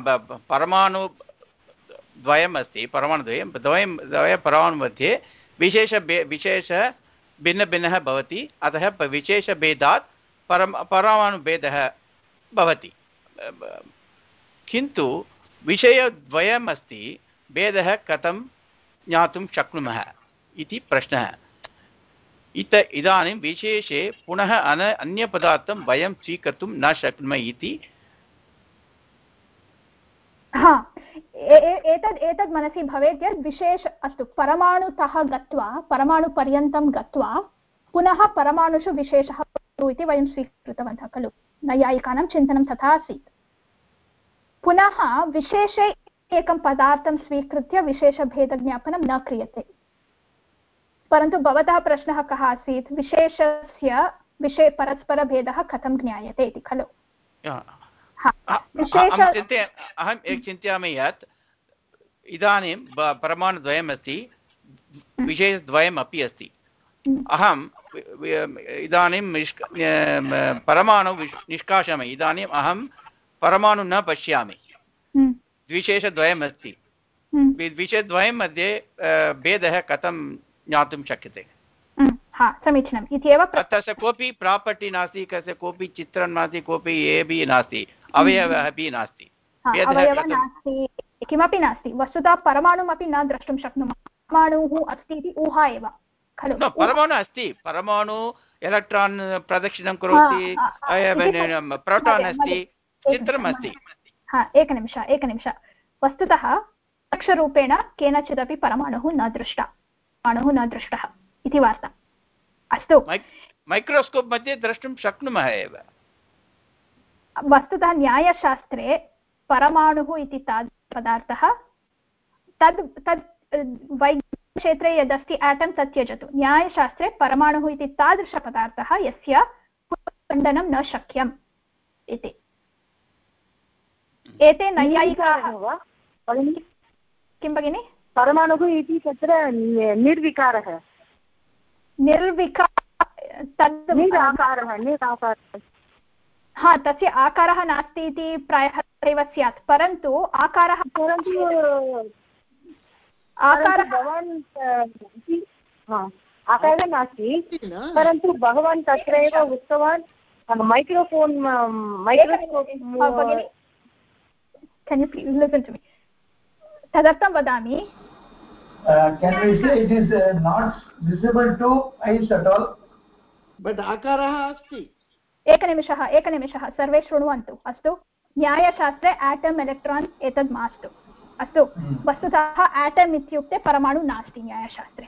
परमाणुद्वयम् अस्ति परमाणुद्वयं द्वयं, द्वय विशेष विशेष भिन्नभिन्नः भवति। अतः विशेषभेदात् परम, परमाणुभेदः भवति। किन्तु विषयद्वयम् अस्ति भेदः कथं ज्ञातुं शक्नुमः इति प्रश्नः। इत इदानीं विशेषे पुनः अन अन्यपदार्थं वयं स्वीकर्तुं न शक्नुमः इति। एतद् एतद् मनसि भवेत् यत् विशेष अस्तु, परमाणुतः गत्वा, परमाणुपर्यन्तं गत्वा, पुनः परमाणुषु विशेषः इति वयं स्वीकृतवन्तः, खलु? नैयायिकानां चिन्तनं तथा आसीत्। पुनः विशेषे एकं पदार्थं स्वीकृत्य विशेषभेदज्ञापनं न क्रियते। परन्तु भवतः प्रश्नः कः आसीत् विशेषस्य विषये परस्परभेदः कथं ज्ञायते इति खलु? अहम् एक चिन्तयामि यत् इदानीं परमाणुद्वयम् अस्ति विशेषद्वयम् अपि अस्ति। अहं इदानीं निष्क परमाणु निष्कासयामि। इदानीम् अहं परमाणु न पश्यामि। द्विशेषद्वयम् अस्ति द्विशेषद्वयं मध्ये भेदः कथं ज्ञातुं शक्यते? समीचीनम्। इत्येव तस्य कोऽपि प्रापर्टि नास्ति कस्य कोऽपि चित्रं नास्ति कोऽपि ए अपि नास्ति अवयवः अपि नास्ति किमपि नास्ति। वस्तुतः परमाणुमपि न द्रष्टुं शक्नुमः। परमाणुः अस्ति इति ऊहा एव। खलु। परमाणु अस्ति। परमाणु एलेक्ट्रान् प्रदक्षिणं करोति प्रोटान् अस्ति चित्रम् अस्ति। हा एकनिमिष एकनिमिष वस्तुतः प्रत्यक्षरूपेण केनचिदपि परमाणुः न दृष्टा परमाणुः न दृष्टः इति वार्ता। अस्तु। मैक्रोस्कोप् मध्ये द्रष्टुं शक्नुमः एव। वस्तुतः न्यायशास्त्रे परमाणुः इति तादृशपदार्थः तद् तद् वैज्ञानिकक्षेत्रे यदस्ति एटम् तत् त्यजतु न्यायशास्त्रे परमाणुः इति तादृशपदार्थः यस्य खण्डनं न शक्यम् इति। एते नैयायिकाः किं भगिनि? परमाणुः इति तत्र निर्विकारः। निर्विकार हा तस्य आकारः नास्ति इति प्रायः तथैव स्यात् परन्तु आकारः परन्तु आकारः भवान् आकारः नास्ति परन्तु भगवान् तत्रैव उक्तवान् मैक्रोफोन् मैक्रोस्कोप् तदर्थं वदामि। Can we say it is uh, not visible to eyes at all? But आकारः अस्ति। एकनिमिषः एकनिमिषः सर्वे शृण्वन्तु। अस्तु। न्यायशास्त्रे एटम् एलेक्ट्रान् एतद् मास्तु। अस्तु वस्तुतः एटम् इत्युक्ते परमाणु नास्ति न्यायशास्त्रे.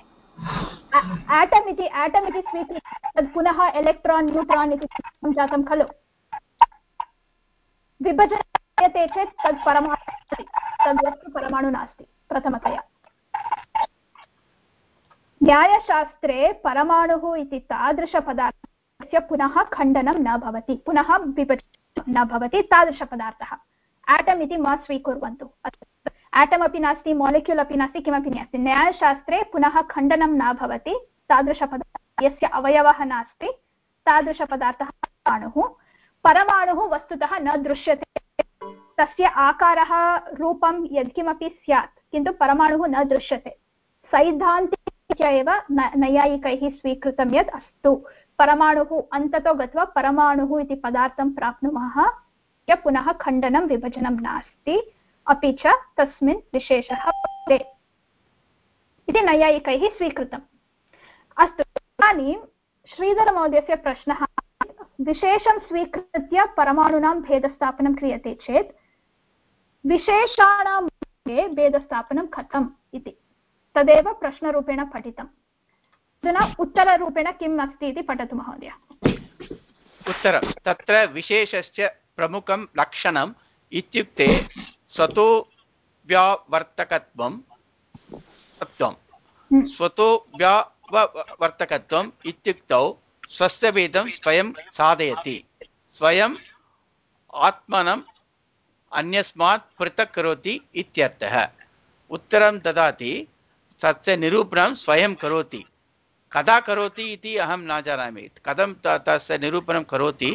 एटम् इति एटम् इति स्वीकृत्य तद् पुनः एलेक्ट्रान् न्यूट्रान् इति जातं खलु? विभजनं क्रियते चेत् तद् परमाणु अस्ति तद्वस्तु परमाणु नास्ति प्रथमतया. न्यायशास्त्रे परमाणुः इति तादृशपदार्थस्य पुनः खण्डनं न भवति पुनः विभजनं न भवति तादृशपदार्थः. एटम् इति मा स्वीकुर्वन्तु। एटम् अपि नास्ति मालिक्यूल् अपि नास्ति, किमपि नास्ति। न्यायशास्त्रे पुनः खण्डनं न भवति, तादृशपदार्थः। यस्य अवयवः नास्ति, तादृशपदार्थः परमाणुः परमाणुः वस्तुतः न दृश्यते। तस्य आकारः, रूपं यत्किमपि स्यात्, किन्तु परमाणुः न दृश्यते। सैद्धान्तिकरीत्या एव नैयायिकैः स्वीकृतं यत् अस्तु। परमाणुः अन्ततो गत्वा परमाणुः इति पदार्थं प्राप्नुमः। य पुनः खण्डनं विभजनं नास्ति, अपि च तस्मिन् विशेषः वर्तते। इति नैयायिकैः स्वीकृतम्। अस्तु, इदानीं श्रीधरमहोदयस्य प्रश्नः विशेषं स्वीकृत्य परमाणूनां भेदस्थापनं क्रियते चेत् विशेषाणां मध्ये भेदस्थापनं कथम् इति। तदेव प्रश्नरूपेण पठितम्। अधुना उत्तररूपेण किम् अस्ति इति पठतु महोदय। उत्तरं, तत्र विशेषस्य प्रमुखं लक्षणम् इत्युक्ते स्वतो व्यावर्तकत्वं तत्त्वं स्वतो व्यावर्तकत्वम् इत्युक्तौ स्वस्य भेदं स्वयं साधयति। स्वयम् आत्मनम् अन्यस्मात् पृथक् करोति इत्यर्थः। उत्तरं ददाति तस्य निरूपणं स्वयं करोति। कदा करोति इति अहं न जानामि। कथं तस्य निरूपणं करोति?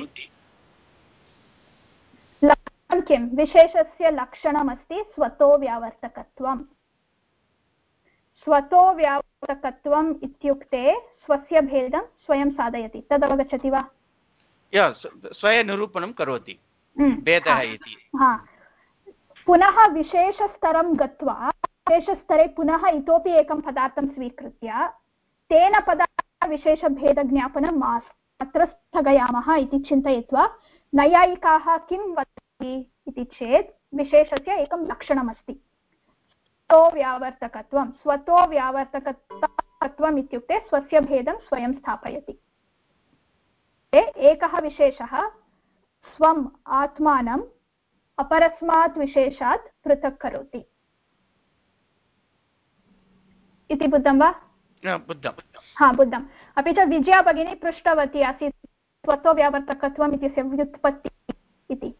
किं विशेषस्य लक्षणमस्ति स्वतो व्यावर्तकत्वं। स्वतो व्यावर्तकत्वम् इत्युक्ते स्वस्य भेदं स्वयं साधयति। तदवगच्छति वा? स्वयनिरूपणं करोति। भेदः इति। पुनः विशेषस्तरं गत्वा विशेषस्तरे पुनः इतोपि एकं पदार्थं स्वीकृत्य तेन पदार्थेन विशेषभेदज्ञापनं मास् अत्र स्थगयामः इति चिन्तयित्वा नैयायिकाः किं वदन्ति इति चेत् विशेषस्य एकं लक्षणमस्ति। स्वतो व्यावर्तकत्वं स्वतो व्यावर्तकत्वम् इत्युक्ते स्वस्य भेदं स्वयं स्थापयति। एकः विशेषः स्वम् आत्मानम् अपरस्मात् विशेषात् पृथक् करोति। इति बुद्धं वा? हा बुद्धम्। अपि च विजया भगिनी पृष्टवती आसीत् स्वतो व्यावर्तकत्वम् इत्यस्य व्युत्पत्ति इति।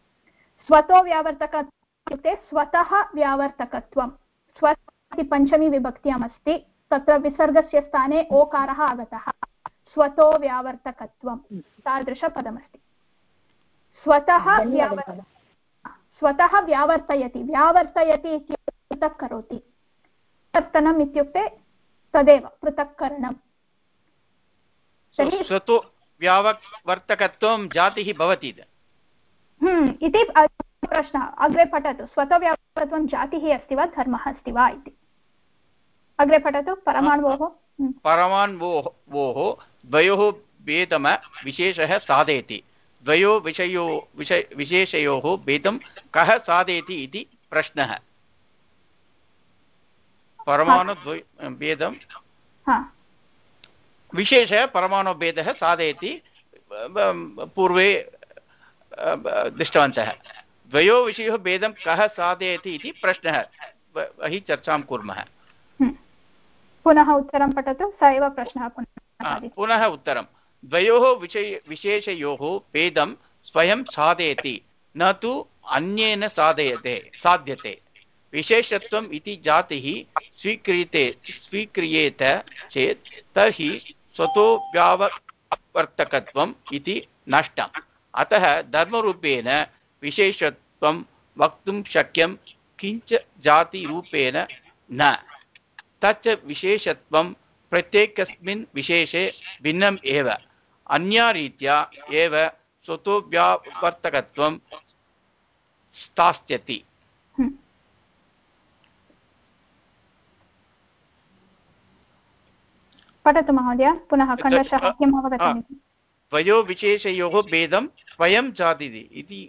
स्वतो व्यावर्तकत्वम् इत्युक्ते स्वतः व्यावर्तकत्वं स्व इति पञ्चमी विभक्त्याम् अस्ति तत्र विसर्गस्य स्थाने ओकारः आगतः। स्वतो व्यावर्तकत्वं तादृशपदमस्ति। स्वतः व्यावर्त स्वतः व्यावर्तयति। व्यावर्तयति इत्युक्ते पृथक् करोति। कर्तनम् इत्युक्ते तदेव पृथक्करणम् स्वतो व्यावर्तकत्वं जातिः भवति इति प्रश्नः। अग्रे पठतु। स्वतव्यापकत्वं जातिः अस्ति वा धर्मः अस्ति वा इति? अग्रे पठतु। परमाणुवोः। परमाणुवोः द्वयोः भेदम विशेषः साधयति। द्वयो विषयो विषय विशेषयोः भेदं कः साधयति इति प्रश्नः। परमाणुद्वय भेदं विशेषः परमाणुभेदः साधयति। पूर्वे दृष्टवन्तः। द्वयो विषयोः भेदं कः साधयति इति प्रश्नः। हि चर्चां कुर्मः। पुनः उत्तरं पठतु स एव प्रश्नः पुनः उत्तरं। द्वयोः विषय विशेषयोः भेदं स्वयं साधयति न तु अन्येन साधयते साध्यते। विशेषत्वम् इति जातिः स्वीक्रियते स्वीक्रियेत चेत् तर्हि स्वतो व्यावर्तकत्वम् इति नष्टम्। अतः धर्मरूपेण विशेषत्वं वक्तुं शक्यं किञ्च जातिरूपेण न तच्च विशेषत्वं प्रत्येकस्मिन् विशेषे भिन्नम् एव अन्यारीत्या एव स्वतो व्यावर्तकत्वं स्थास्यति पठतु महोदय पुनः खण्डशः किम् अवगतम् द्वयो विशेषयोः भेदं स्वयं साध्यते इति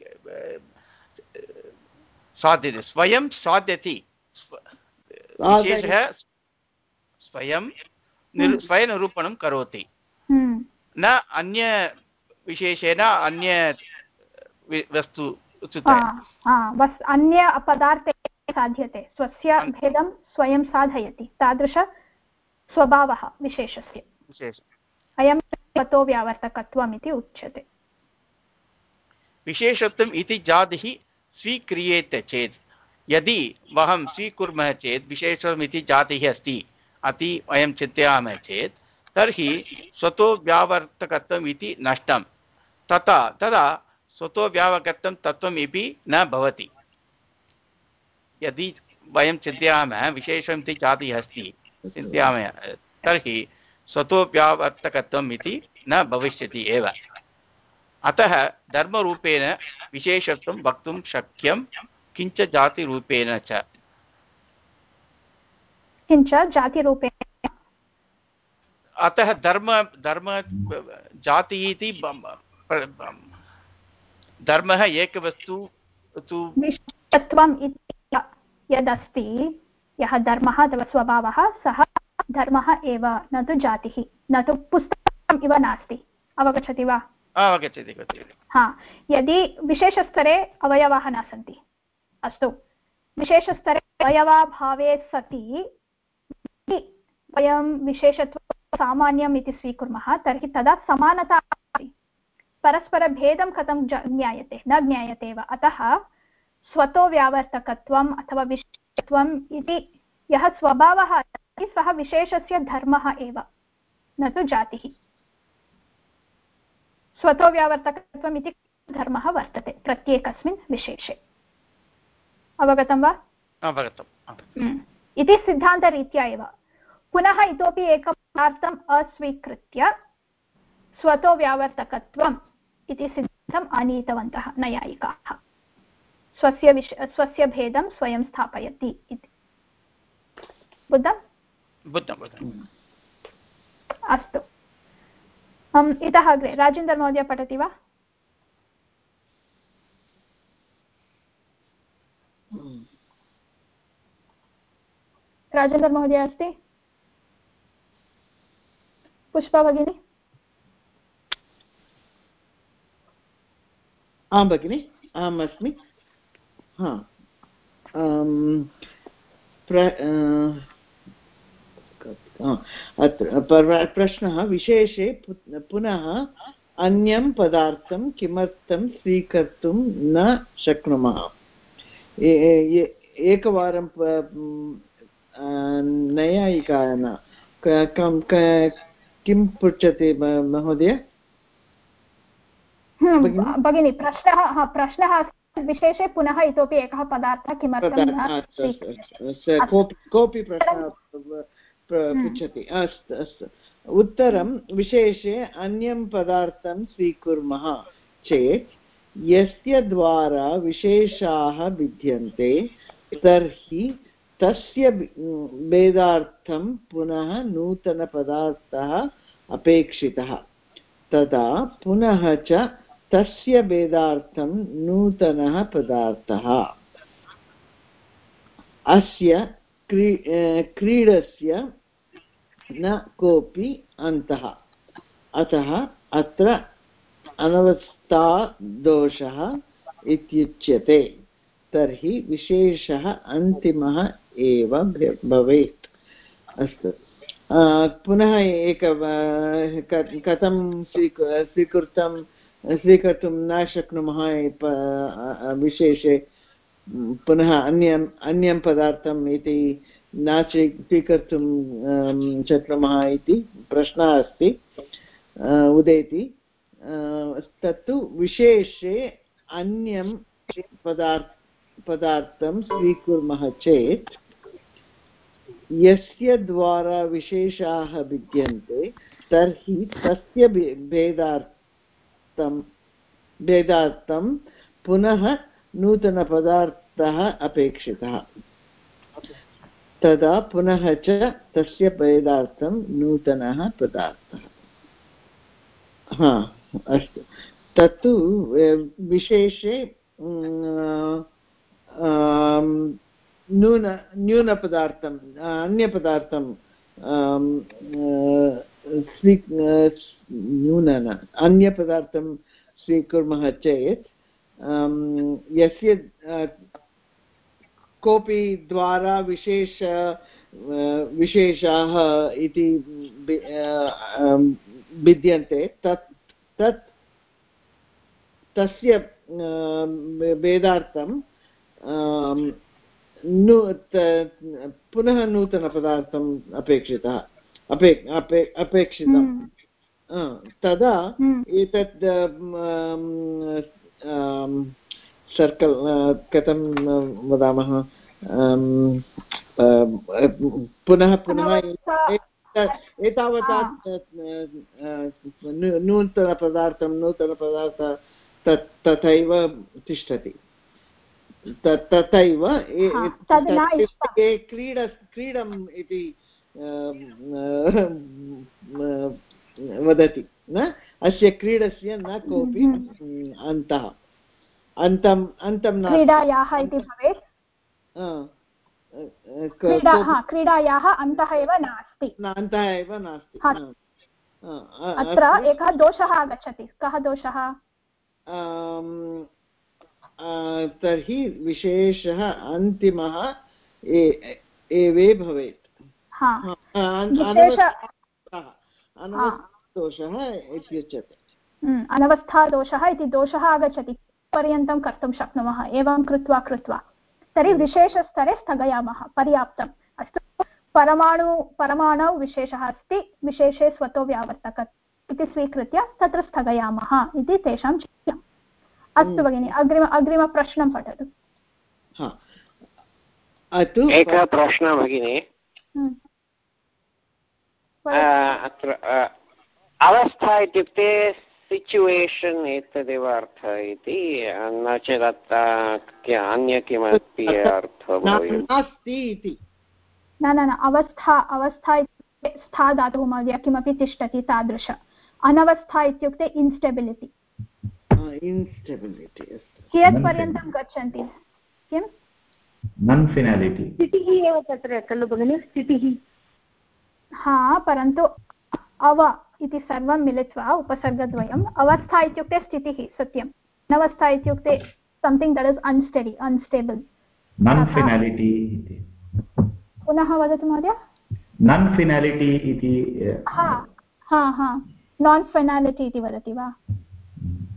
साध्यते। स्वयं साध्यति। विशेषः स्वयं स्वयनिरूपणं करोति। न अन्यविशेषेण अन्य वस्तु अन्य पदार्थे साध्यते। स्वस्य भेदं स्वयं साधयति। तादृश स्वभावः विशेषस्य अयं ततो व्यावर्तकत्वम् इति उच्यते। विशेषत्वम् इति जातिः चेत्। यदि वयं स्वीकुर्मः चेत् विशेषम् इति जातिः अस्ति, अति वयं चिन्तयामः चेत्, तर्हि स्वतो व्यावर्तकत्वम् इति नष्टं तथा, तदा स्वतो व्यावर्तकत्वं तत्त्वम् इति न भवति। यदि वयं चिन्तयामः विशेषम् इति जातिः अस्ति, चिन्तयामः, तर्हि स्वतोप्यावर्तकत्वम् इति न भविष्यति एव। अतः धर्मरूपेण विशेषत्वं वक्तुं शक्यं किञ्च जातिरूपेण च। किञ्च जातिरूपेण। अतः धर्म धर्म जाति इति धर्मः एकवस्तु तु विशेषत्वम् इति यदस्ति यः धर्मः अथवा स्वभावः सः धर्मः एव न तु जातिः न तु पुस्तकम् इव नास्ति। अवगच्छति वा? अवगच्छति हा यदि विशेषस्तरे अवयवाः न सन्ति अस्तु। विशेषस्तरे अवयवाभावे सति वयं विशेषत्वं सामान्यम् इति स्वीकुर्मः तर्हि तदा समानता परस्परभेदं कथं ज्ञायते न ज्ञायते एव अतः स्वतो व्यावर्तकत्वम् अथवा विशेषत्वम् इति यः स्वभावः अस्ति सः विशेषस्य धर्मः एव न तु जातिः। स्वतो व्यावर्तकत्वम् इति धर्मः वर्तते प्रत्येकस्मिन् विशेषे। अवगतं वा? अवगतम् इति सिद्धान्तरीत्या एव। पुनः इतोपि एकं पदार्थम् अस्वीकृत्य स्वतो व्यावर्तकत्वम् इति सिद्धान्तम् आनीतवन्तः नैयायिकाः। स्वस्य विष स्वस्य भेदं स्वयं स्थापयति इति। बुद्धं बुद्धं बुद्धम् अस्तु। इतः अग्रे राजेन्द्रमहोदय पठति वा? राजेन्द्रमहोदय अस्ति? पुष्पा भगिनी? आं भगिनि अहम् अस्मि। हा। अत्र प्रश्नः विशेषे पुनः अन्यं पदार्थं किमर्थं स्वीकर्तुं न शक्नुमः। एकवारं नैयायिकायन किं पृच्छति महोदय? भगिनि? प्रश्नः प्रश्नः विशेषे पुनः इतोपि एकः पदार्थः किमर्थं कोऽपि प्रश्नः पृच्छति। अस्तु अस्तु। उत्तरं विशेषे अन्यं पदार्थं स्वीकुर्मः चेत् यस्य द्वारा विशेषाः भिद्यन्ते तर्हि तस्य भेदार्थं पुनः नूतनपदार्थः अपेक्षितः। तदा पुनः च तस्य भेदार्थं नूतनः पदार्थः। अस्य क्री क्रीडस्य न कोऽपि अन्तः। अतः अत्र अनवस्थादोषः इत्युच्यते। तर्हि विशेषः अन्तिमः एव भवेत्। अस्तु। पुनः एक कथं स्वीकु, स्वीकृतं, स्वीकर्तुं न शक्नुमः विशेषे। पुनः अन्यम्, अन्यं पदार्थम् इति न स्वीकर्तुं शक्नुमः इति प्रश्नः अस्ति उदेति। तत्तु विशेषे अन्यं पदार्थ, पदार्थं स्वीकुर्मः चेत्, यस्य द्वारा विशेषाः भिद्यन्ते, तर्हि तस्य भेदार्थं भेदार्थं पुनः नूतनपदार्थः अपेक्षितः। तदा पुनः च तस्य भेदार्थं नूतनः पदार्थः। हा, अस्तु। तत्तु विशेषे न्यून न्यूनपदार्थम् अन्यपदार्थं स्वी न्यून न अन्यपदार्थं स्वीकुर्मः चेत् यस्य कोऽपि द्वारा विशेष विशेषाः इति भिद्यन्ते तत् तत् तस्य वेदार्थं नू पुनः नूतनपदार्थम् अपेक्षितः अपे अपे अपेक्षितं तदा एतत् सर्कल् कथं वदामः? पुनः पुनः एतावता नूतनपदार्थं नूतनपदार्थ तत् तथैव तिष्ठति। तथैव क्रीड क्रीडम् इति वदति न? अस्य क्रीडस्य न कोऽपि अन्तः। अन्तम् अन्तं क्रीडायाः इति भवेत्। क्रीडायाः अन्तः एव नास्ति। अन्तः एव नास्ति। अत्र एकः दोषः आगच्छति। कः दोषः? तर्हि विशेषः अन्तिमः एवे भवेत्। अनवस्थादोषः इत्युच्यते अनवस्थादोषः इति दोषः आगच्छति। पर्यन्तं कर्तुं शक्नुमः। एवं कृत्वा कृत्वा। तर्हि विशेषस्तरे स्थगयामः पर्याप्तम्। अस्तु। परमाणु परमाणौ विशेषः अस्ति विशेषे स्वतो व्यावर्तक इति स्वीकृत्य तत्र स्थगयामः इति तेषां चिन्तनम् अस्तु भगिनि अग्रिम अग्रिमप्रश्नं पठतु। एकः प्रश्नः भगिनि। अत्र अवस्था इत्युक्ते सिचुवेशन् एतदेव अर्थः इति। न चेत् अत्र अन्य किमपि अर्थः नास्ति इति। न न न अवस्था अवस्था इत्युक्ते स्था धातुः महोदय किमपि तिष्ठति तादृश। अनवस्था इत्युक्ते इन्स्टेबिलिटि इन्स्टेबिलिटि कियत् गच्छन्ति? किं नन् फिनालिटि स्थितिः एव तत्र खलु भगिनि स्थितिः। हा परन्तु अव इति सर्वं मिलित्वा उपसर्गद्वयम्। अवस्था इत्युक्ते स्थितिः सत्यम् अनवस्था इत्युक्ते something that is unsteady unstable पुनः वदतु महोदय। नन् फिनालिटि इति हा हा हा। नान् फैनालिटि इति वदति वा?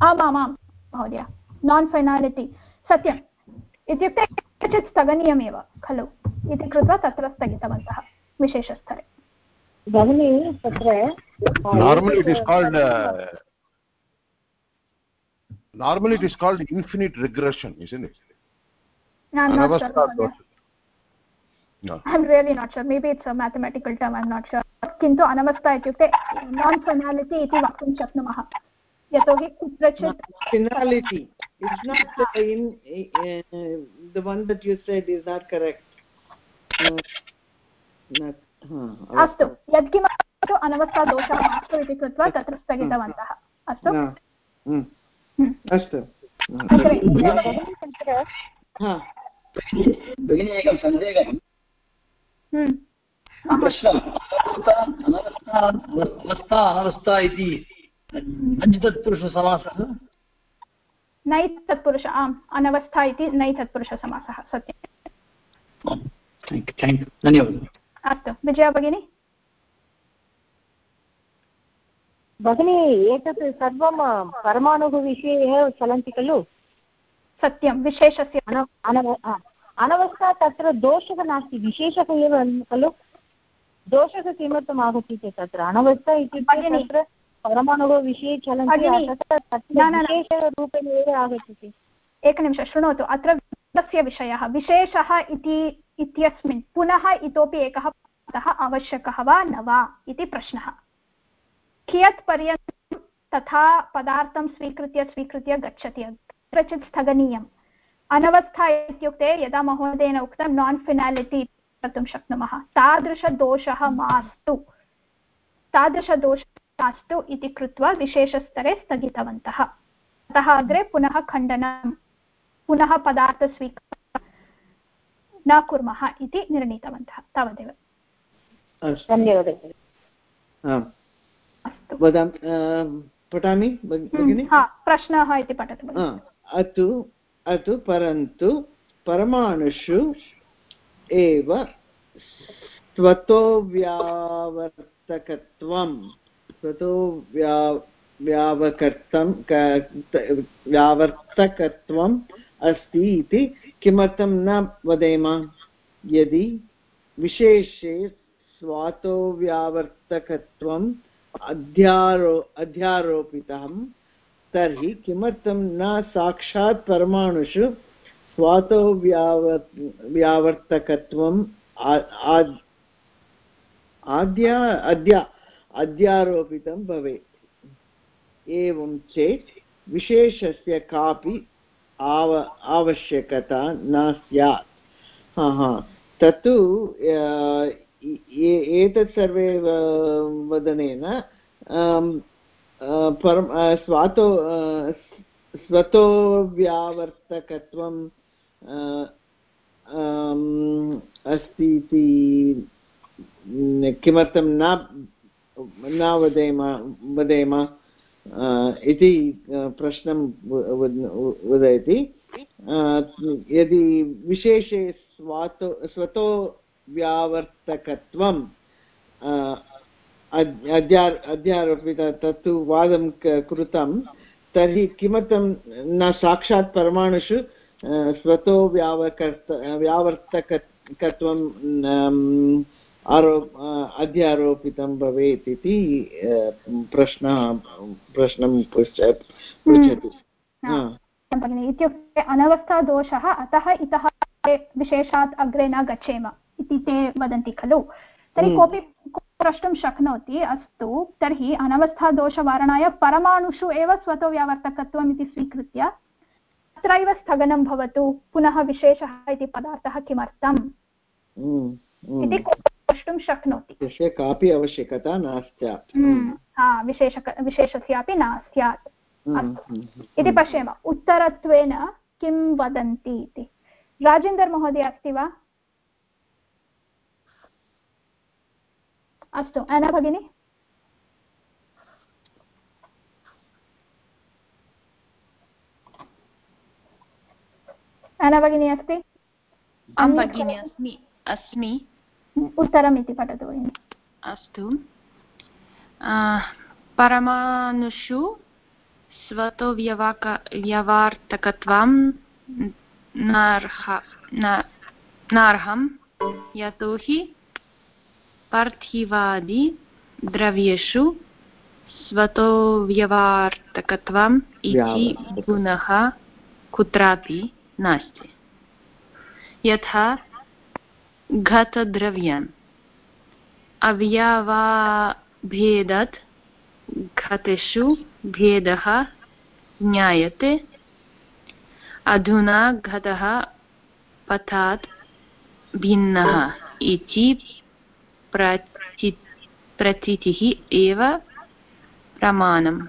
आमामां महोदय। नान् फैनालिटि सत्यम्। इत्युक्ते किञ्चित् स्थगनीयमेव खलु। इति कृत्वा तत्र स्थगितवन्तः विशेषस्तरे भगिनि तत्र normally it is called normally it is called infinite regression is in mathematical term I not sure किन्तु अनवस्था इत्युक्ते नान् फेनालिटि इति वक्तुं शक्नुमः. यतोहि कुत्रचित् not अस्तु यत्किमपि अनवस्थादोषः मास्तु इति कृत्वा तत्र स्थगितवन्तः। अस्तु? अस्तु। भगिनी एकं सन्देहः। प्रश्नः अनवस्था अनवस्था इति नञ्तत्पुरुषसमासः नै तत्पुरुष आम् अनवस्था इति नै तत्पुरुषसमासः सत्यं धन्यवादः। अस्तु विजया भगिनी भगिनी एतत् सर्वं परमाणुः विषये एव चलन्ति खलु? सत्यं विशेषस्य। अनवस्था तत्र दोषः नास्ति विशेषः एव खलु? दोषः किमर्थम् आगच्छति तत्र? अनवस्था इत्युक्ते तत्र परमाणुः विषये चलन्ति विशेषरूपेण एव आगच्छति। एकनिमिषं शृणोतु अत्र विषयः विशेषः इति इत्यस्मिन्। पुनः इतोपि एकः पदः आवश्यकः वा न वा इति प्रश्नः। कियत् तथा पदार्थं स्वीकृत्य स्वीकृत्य गच्छति? कुत्रचित् स्थगनीयम्। अनवस्था इत्युक्ते यदा महोदयेन उक्तं नान् फिनालिटि कर्तुं शक्नुमः। तादृशदोषः मास्तु। तादृशदोषः मास्तु इति कृत्वा विशेषस्तरे स्थगितवन्तः। अतः अग्रे पुनः खण्डनं। पुनः पदार्थस्वीकारः न कुर्मः इति निर्णीतवन्तः। तावदेव। धन्यवादः। पठामि भगिनि प्रश्नः इति पठतु अतु अतु परन्तु परमाणुषु एव स्वतो व्यावर्तकत्वं स्वतो व्या व्यावकर्तं व्यावर्तकत्वम् अस्ति इति किमर्थं न वदेम? यदि विशेषे स्वातो व्यावर्तकत्वम् अध्यारो अध्यारोपितं तर्हि किमर्थं न साक्षात् परमाणुषु स्वातो व्यावर्, व्यावर्तकत्वम् आद्या, अद्या, अध्यारोपितं भवेत्। एवं चेत् विशेषस्य कापि आव, आवश्यकता न स्यात्। हा हा। तत्तु एतत् सर्वे वदनेन परं स्वातो स्वतो व्यावर्तकत्वं अस्ति इति किमर्थं न न वदेम वदेम? इति प्रश्नं वदति यदि विशेषे स्वातो, स्वतो व्यावर्तकत्वं अद्या अध्यारोपित तत्तु वादं कृतं, तर्हि किमर्थं न साक्षात् परमाणुषु स्वतो व्यावकर्त, व्यावर्तकत्वं आरो अध्यारोपितं भवेत् इति प्रश्नः प्रश्नं पृच्छति। इत्युक्ते अनवस्थादोषः अतः इतः विशेषात् अग्रे न गच्छेम इति ते वदन्ति खलु। तर्हि कोऽपि प्रष्टुं शक्नोति अस्तु। तर्हि अनवस्थादोषवारणाय परमाणुषु एव स्वतो व्यावर्तकत्वम् इति स्वीकृत्य तत्रैव स्थगनं भवतु। पुनः विशेषः इति पदार्थः किमर्थम्? इति प्रष्टुं शक्नोति। तस्य कापि आवश्यकता न स्यात्। हा विशेषक विशेषस्यापि न स्यात्। इति पश्येम। उत्तरत्वेन किं वदन्ति इति? राजेन्दर् महोदय अस्ति वा? अस्तु अना भगिनि? अना भगिनी अस्ति? भगिनी अस्मि अस्मि। उत्तरम् इति पठतु भगिनि अस्तु परमाणुषु स्वतो व्यवाक व्यवार्तकत्वं नार्हं यतोहि पार्थिवादिद्रव्येषु स्वतो व्यवार्तकत्वम् इति गुणः कुत्रापि नास्ति। यथा घतद्रव्यम् अवयवाभेदात् घतेषु भेदः ज्ञायते। अधुना घटः पथात् भिन्नः इति प्रचि प्रचितिः एव प्रमाणम्।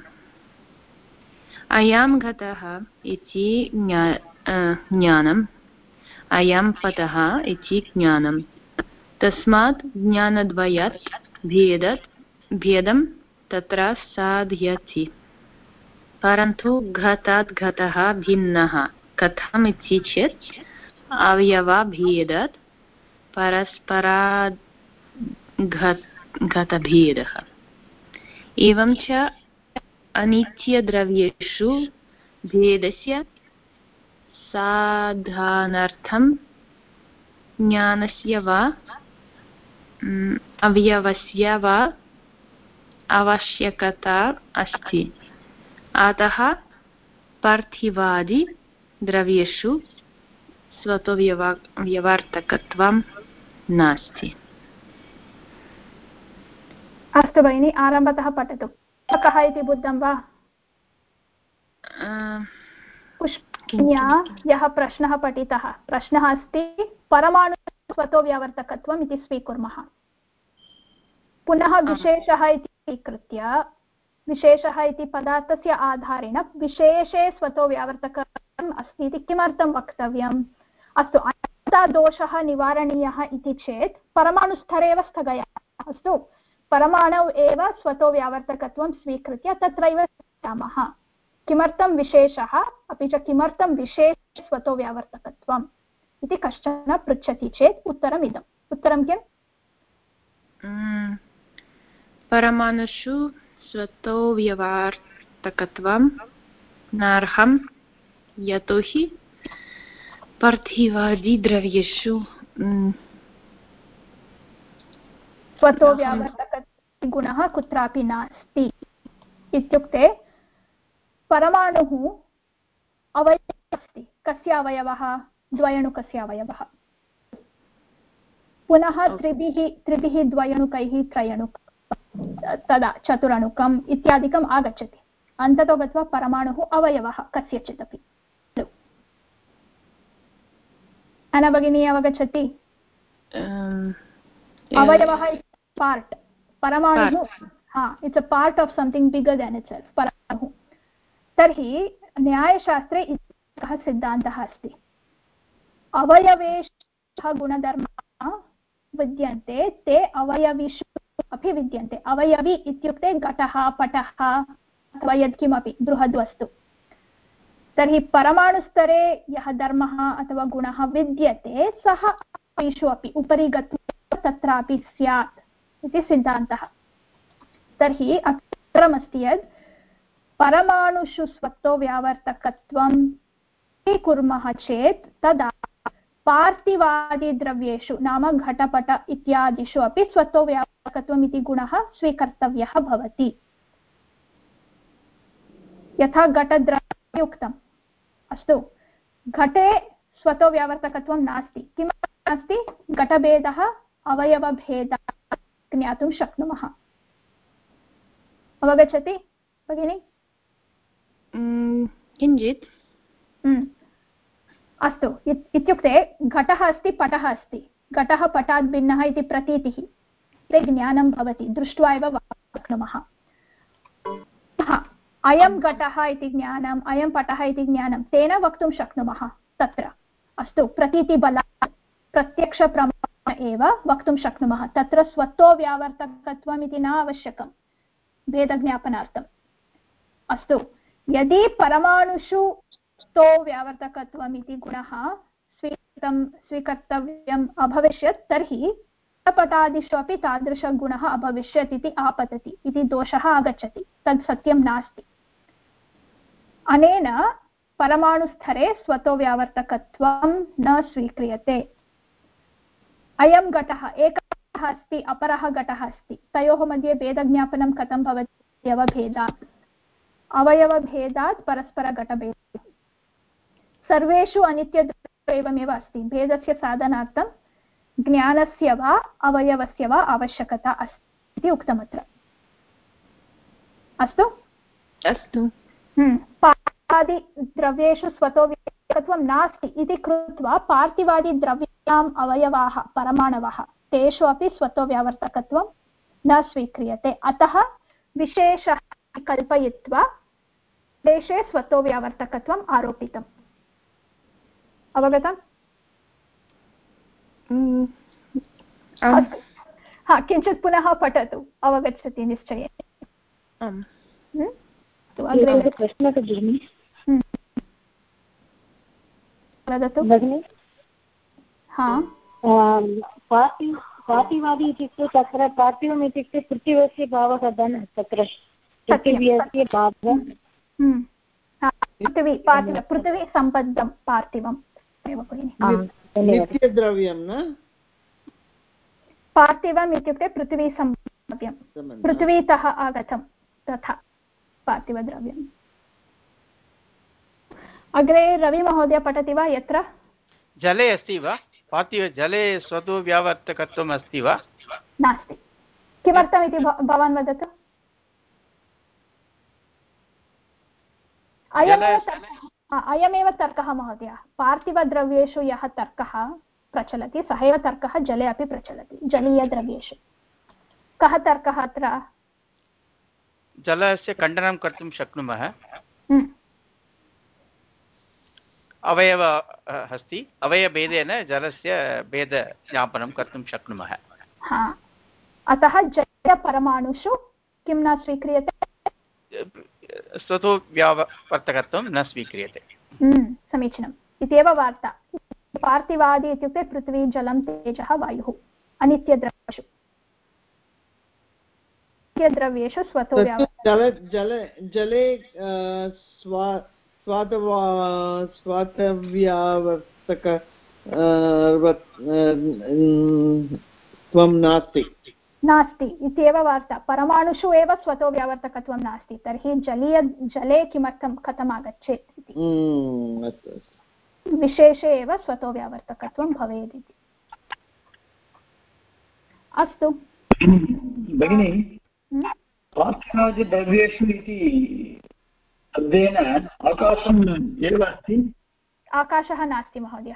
अयं घटः इति ज्ञानम्। अयं पदः इति ज्ञानं तस्मात् ज्ञानद्वयात् भेदत्, भेदं तत्र साधयति परन्तु घटात् घटः भिन्नः। कथम् इति चेत् अवयवभेदात् परस्पराघटभेदः एवं च अनित्यद्रव्येषु भेदस्य साधनार्थं ज्ञानस्य वा अवयवस्य वा आवश्यकता अस्ति। अतः पार्थिवादिद्रव्येषु स्वतोव्यवा व्यवार्थकत्वं नास्ति। अस्तु भगिनि आरम्भतः पठतु। कः इति बुद्धं वा? पुष्पन्या यः प्रश्नः पठितः। प्रश्नः अस्ति परमाणु स्वतो व्यावर्तकत्वम् इति स्वीकुर्मः। पुनः विशेषः इति स्वीकृत्य विशेषः इति पदार्थस्य आधारेण विशेषे स्वतो व्यावर्तकम् अस्ति इति किमर्थं वक्तव्यम्? अस्तु दोषः निवारणीयः इति चेत् परमाणुस्तरे एव स्थगयामः। अस्तु परमाणौ एव स्वतो व्यावर्तकत्वं स्वीकृत्य तत्रैव स्थामः किमर्थं विशेषः? अपि च किमर्थं विशेषस्वतो व्यावर्तकत्वम्? इति कश्चन पृच्छति चेत् उत्तरम् इदम् उत्तरं किम्? परमाणुषु स्वतो व्यवार्थकत्वं नार्हं यतोहि पार्थिवादिद्रव्येषु स्वतो व्यावर्तकगुणः कुत्रापि नास्ति। इत्युक्ते परमाणुः अवयवः अस्ति कस्य अवयवः? द्वयणुकस्य अवयवः पुनः त्रिभिः त्रिभिः द्वयणुकैः त्रयणुक तदा चतुरणुकम् इत्यादिकम् आगच्छति। अन्ततो गत्वा परमाणुः अवयवः कस्यचित् अपि अना भगिनी अवगच्छति? अवयवः पार्ट्। परमाणुः हा it's a part of something bigger than itself परमाणुः। तर्हि न्यायशास्त्रे कः सिद्धान्तः अस्ति। अवयवेषः गुणधर्माः विद्यन्ते, ते अवयविषु अपि विद्यन्ते। अवयवि इत्युक्ते घटः, पटः, अथवा यत्किमपि, बृहद्वस्तु। तर्हि परमाणुस्तरे यः धर्मः अथवा गुणः विद्यते, सः अवयविषु अपि उपरि गत्वा तत्रापि स्यात् इति सिद्धान्तः। तर्हि अत्रमस्ति यत् परमाणुषु स्वत्तो व्यावर्तकत्वं स्वीकुर्मः चेत् तदा पार्थिवादिद्रव्येषु नाम घटपट इत्यादिषु अपि स्वतो व्यापकत्वम् इति गुणः स्वीकर्तव्यः भवति। यथा घटद्रव्ये उक्तम् अस्तु। घटे स्वतो व्यावर्तकत्वं नास्ति। किमर्थं नास्ति, घटभेदः, अवयवभेदः ज्ञातुं शक्नुमः। अवगच्छति, भगिनि? किञ्चित्। अस्तु। इत्युक्ते घटः अस्ति, पटः अस्ति। घटः पटात् भिन्नः इति प्रतीतिः। ते ज्ञानं भवति। दृष्ट्वा एव शक्नुमः अयं घटः इति ज्ञानम्, अयं पटः इति ज्ञानं तेन वक्तुं शक्नुमः तत्र। अस्तु, प्रतीतिबलात् प्रत्यक्षप्रमाण एव वक्तुं शक्नुमः। तत्र स्वतो व्यावर्तकत्वम् इति न आवश्यकं भेदज्ञापनार्थम् अस्तु। यदि परमाणुषु स्तो व्यावर्तकत्वम् इति गुणः स्वीकृतं स्वीकर्तव्यम् अभविष्यत्, तर्हि पटादिषु अपि तादृशगुणः अभविष्यत् इति आपतति, इति दोषः आगच्छति तत् सत्यं नास्ति। अनेन परमाणुस्तरे स्वतो व्यावर्तकत्वं न स्वीक्रियते। अयं घटः, एकः अस्ति, अपरः घटः अस्ति, तयोः मध्ये भेदज्ञापनं कथं भवति अवभेदात् अवयवभेदात् परस्परघटभेदः सर्वेषु अनित्यद्रव्येषु एवमेव अस्ति। भेदस्य साधनार्थं ज्ञानस्य वा अवयवस्य वा आवश्यकता अस्ति इति उक्तमत्र। अस्तु? अस्तु। पादिद्रव्येषु स्वतो स्वतोव्यावर्तकत्वं नास्ति इति कृत्वा पार्थिवादिद्रव्याणाम् अवयवाः परमाणवः तेषु अपि स्वतोव्यावर्तकत्वं न स्वीक्रियते। अतः विशेषः कल्पयित्वा देशे स्वतोव्यावर्तकत्वम् आरोपितम्। अवगतम्? हा किञ्चित् पुनः पठतु अवगच्छति निश्चयेन। प्रश्नः भगिनि। वदतु। भगिनि? हा। इत्युक्ते तत्र पार्थिवम् इत्युक्ते पृथिवस्य भावः धन तत्र। पृथिव्यस्य भावः पृथिवी पार्थिव पृथिवी सम्बद्धं पार्थिवम्। एव भगिनि। नित्यद्रव्यं न? पार्थिवम् इत्युक्ते पृथिवी सम्बद्धं पृथिवीतः आगतं तथा पार्थिवद्रव्यम्। अग्रे रविमहोदय पठति वा यत्र? जले अस्ति वा? पार्थिव जले स्वतो व्यावर्तकत्वम् अस्ति वा? नास्ति। किमर्थमिति भवान् वदतु? अयमेव अयमेव तर्कः महोदय। पार्थिवद्रव्येषु यः तर्कः प्रचलति सः एव तर्कः जले अपि प्रचलति जलीयद्रव्येषु। कः तर्कः अत्र? जलस्य खण्डनं कर्तुं शक्नुमः। अवयव अस्ति। अवयभेदेन जलस्य भेदज्ञापनं कर्तुं शक्नुमः। अतः जलपरमाणुषु किं न स्वीक्रियते? स्वतो व्यावर्तकत्वं न स्वीक्रियते। समीचीनम्। इत्येव वार्ता। पार्थिवादि इत्युक्ते पृथ्वी जलं तेजः वायुः। अनित्यद्रव्येषु। नित्यद्रव्येषु स्वतो जल जल जले स्वातव्यावर्तक त्वं नास्ति। नास्ति इत्येव वार्ता। परमाणुषु एव स्वतो व्यावर्तकत्वं नास्ति तर्हि जलीय जले किमर्थं कथम् आगच्छेत् इति विशेषे एव स्वतो व्यावर्तकत्वं भवेत् इति अस्तु। भगिनि पार्थादिद्रव्येषु इति शब्देन आकाशम् एव अस्ति? आकाशः नास्ति महोदय।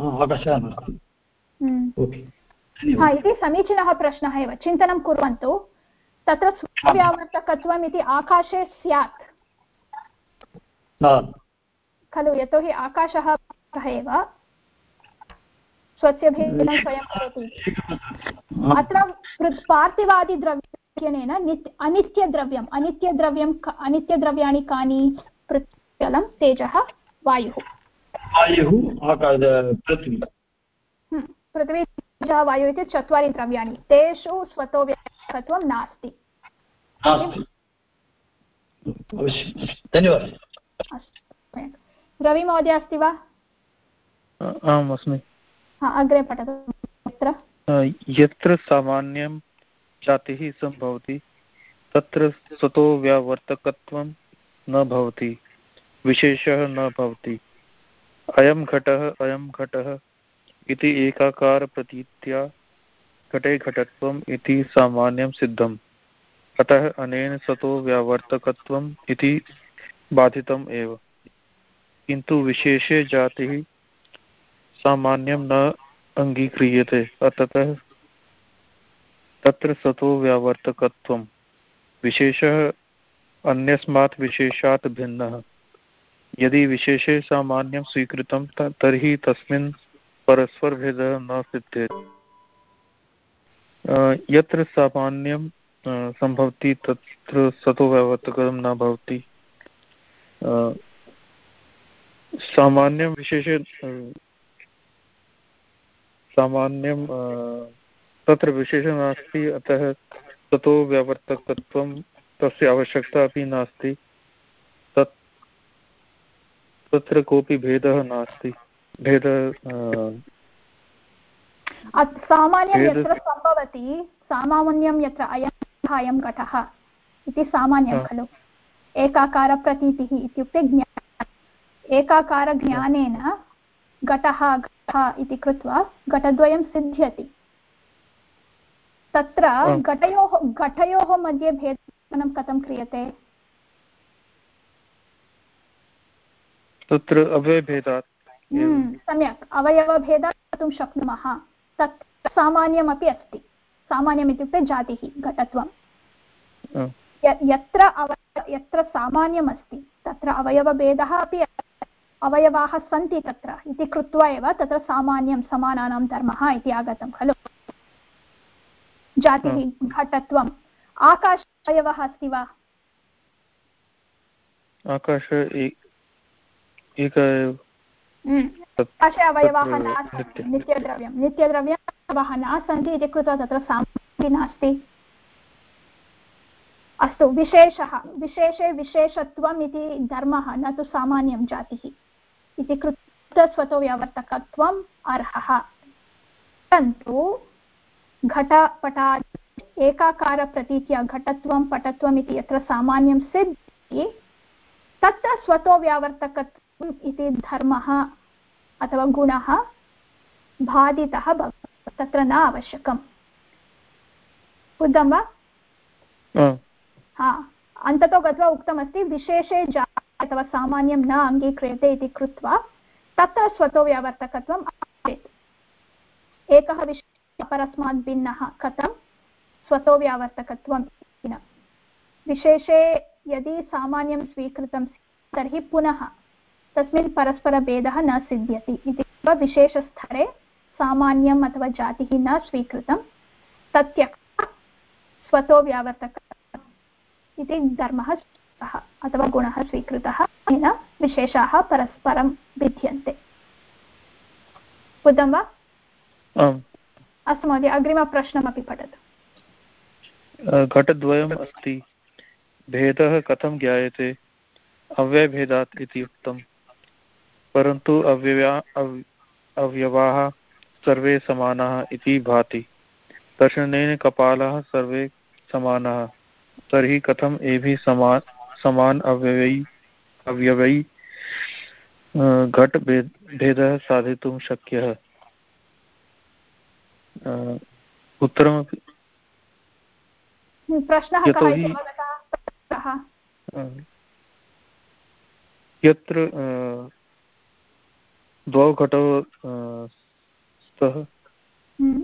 आकाशः नास्ति। हा इति समीचीनः प्रश्नः एव। चिन्तनं कुर्वन्तु। तत्र स्वव्यावर्तकत्वम् इति आकाशे स्यात्। खलु यतोहि आकाशः एव। स्वस्य भेदनं स्वयं करोति अत्र पार्थिवादिद्रव्येन नित्य अनित्यद्रव्यम् अनित्यद्रव्यम् अनित्यद्रव्याणि कानि? पृथ्व्यलं तेजः वायुः। वायुः पृथ्वी। पृथ्वी तेजः वायुः इति चत्वारि द्रव्याणि तेषु स्वतो व्यापकत्वं नास्ति। धन्यवादः। रविमहोदय अस्ति वा? आम् अस्मि। अग्रे पठतु। यत्र? यत्र सामान्यं जातिः सम्भवति तत्र स्वतो व्यावर्तकत्वं न भवति विशेषः न भवति। अयं घटः अयं घटः। इति एकाकारप्रतीत्या घटे घटत्वम् इति सामान्यं सिद्धम्। अतः अनेन स्वतो व्यावर्तकत्वम् इति बाधितम् एव। किन्तु विशेषे जातिः सामान्यं न अङ्गीक्रियते। अतः तत्र सतो व्यावर्तकत्वं विशेषः अन्यस्मात् विशेषात् भिन्नः। यदि विशेषे सामान्यं स्वीकृतं तर्हि तस्मिन् परस्परभेदः न सिद्ध्येत् यत्र सामान्यं सम्भवति तत्र सतो व्यावर्तकं न भवति। सामान्यं विशेषे सामान्यं तत्र विशेषः नास्ति, अतः ततो व्यावर्तकत्वं तस्य आवश्यकता अपि नास्ति। तत्, तत्र कोऽपि भेदः नास्ति। भेदः सामान्यं यत्र सम्भवति सामान्यं यत्र अयं अयं घटः इति सामान्यं खलु। एकाकारप्रतीतिः इत्युक्ते ज्ञा एकाकारज्ञानेन घटः घटः इति कृत्वा घटद्वयं सिद्ध्यति। तत्र घटयोः घटयोः मध्ये भेदनं कथं क्रियते? तत्र अव्ययभेदात्। सम्यक्। अवयवभेदात् कर्तुं शक्नुमः। तत् सामान्यमपि अस्ति। सामान्यम् इत्युक्ते जातिः घटत्वं। यत्र अव यत्र सामान्यमस्ति तत्र अवयवभेदः अपि अवयवाः सन्ति तत्र इति कृत्वा एव तत्र सामान्यं समानानां धर्मः इति आगतं खलु? जातिः घटत्वम्। आकाश अवयवः अस्ति वा? आकाश एक आकाशे अवयवाः न नित्यद्रव्यं। नित्यद्रव्यम् न सन्ति इति कृत्वा तत्र नास्ति। अस्तु विशेषः। विशेषे विशेषत्वम् इति धर्मः न तु सामान्यं जातिः। इति कृत्वा स्वतोव्यावर्तकत्वम् अर्हः। परन्तु घटपटा एकाकारप्रतीत्या घटत्वं पटत्वम् इति यत्र सामान्यं सिद्धि तत्र स्वतोव्यावर्तकत्वम् इति धर्मः अथवा गुणः बाधितः भवति। तत्र न आवश्यकम्। बुद्धं वा? हा। अन्ततो गत्वा उक्तमस्ति विशेषे जा अथवा सामान्यं न अङ्गीक्रियते इति कृत्वा तत्र स्वतो व्यावर्तकत्वम् आसीत्। एकः विषयः अपरस्मात् भिन्नः कथं? स्वतो व्यावर्तकत्वम् विशेषे यदि सामान्यं स्वीकृतं तर्हि पुनः तस्मिन् परस्परभेदः न सिद्ध्यति इति विशेषस्तरे सामान्यम् अथवा जातिः न स्वीकृतं तत्यक्त्वा स्वतो व्यावर्तक इति धर्मः स्वीकृतः अथवा गुणः स्वीकृतः येन विशेषाः परस्परं भिद्यन्ते। बुद्धं वा? अस्तु महोदय अग्रिमप्रश्नमपि पठतु। घटद्वयम् अस्ति। भेदः कथं ज्ञायते? अव्ययभेदात् इति उक्तम्। परन्तु अव्यया अवयवाः सर्वे समानाः इति भाति। दर्शनेन कपालः सर्वे समानाः। तर्हि कथम् एभिः समान समान अव्ययी अव्यवयी घट भेदः साधितुं शक्यः? उत्तरमपि प्रश्नः यतोहि यत्र द्वौ घटौ स्तः हम्म।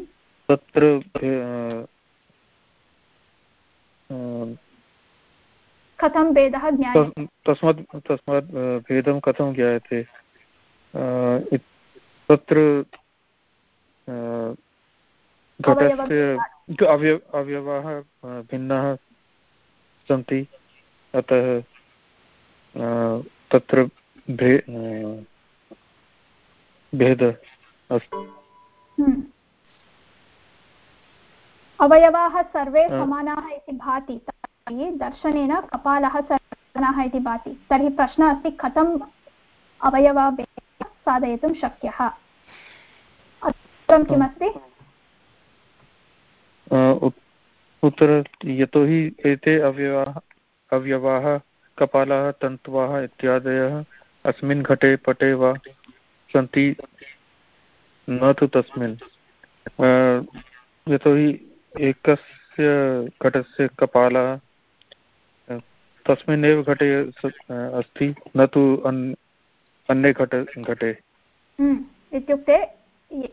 तत्र कथं भेदः तस्मात् तस्मात् भेदं कथं ज्ञायते? तत्र घटस्य अवय अवयवाः भिन्नाः सन्ति। अतः तत्र भे भेदः अस्ति। हम्म। अवयवाः सर्वे समानाः इति भाति। तर्हि दर्शनेन कपालः समानः इति भाति। तर्हि प्रश्नः अस्ति कथम् अवयवभेदः साधयितुं शक्यः? उत्तरं किमस्ति? उत्तर यतोहि एते अवयवाः अवयवाः कपालः तन्तवः इत्यादयः अस्मिन् घटे पटे वा? सन्ति न तु तस्मिन्। यतोहि एकस्य घटस्य कपालः तस्मिन्नेव घटे अस्ति न तु अन्ये घट घटे। हम्म, इत्युक्ते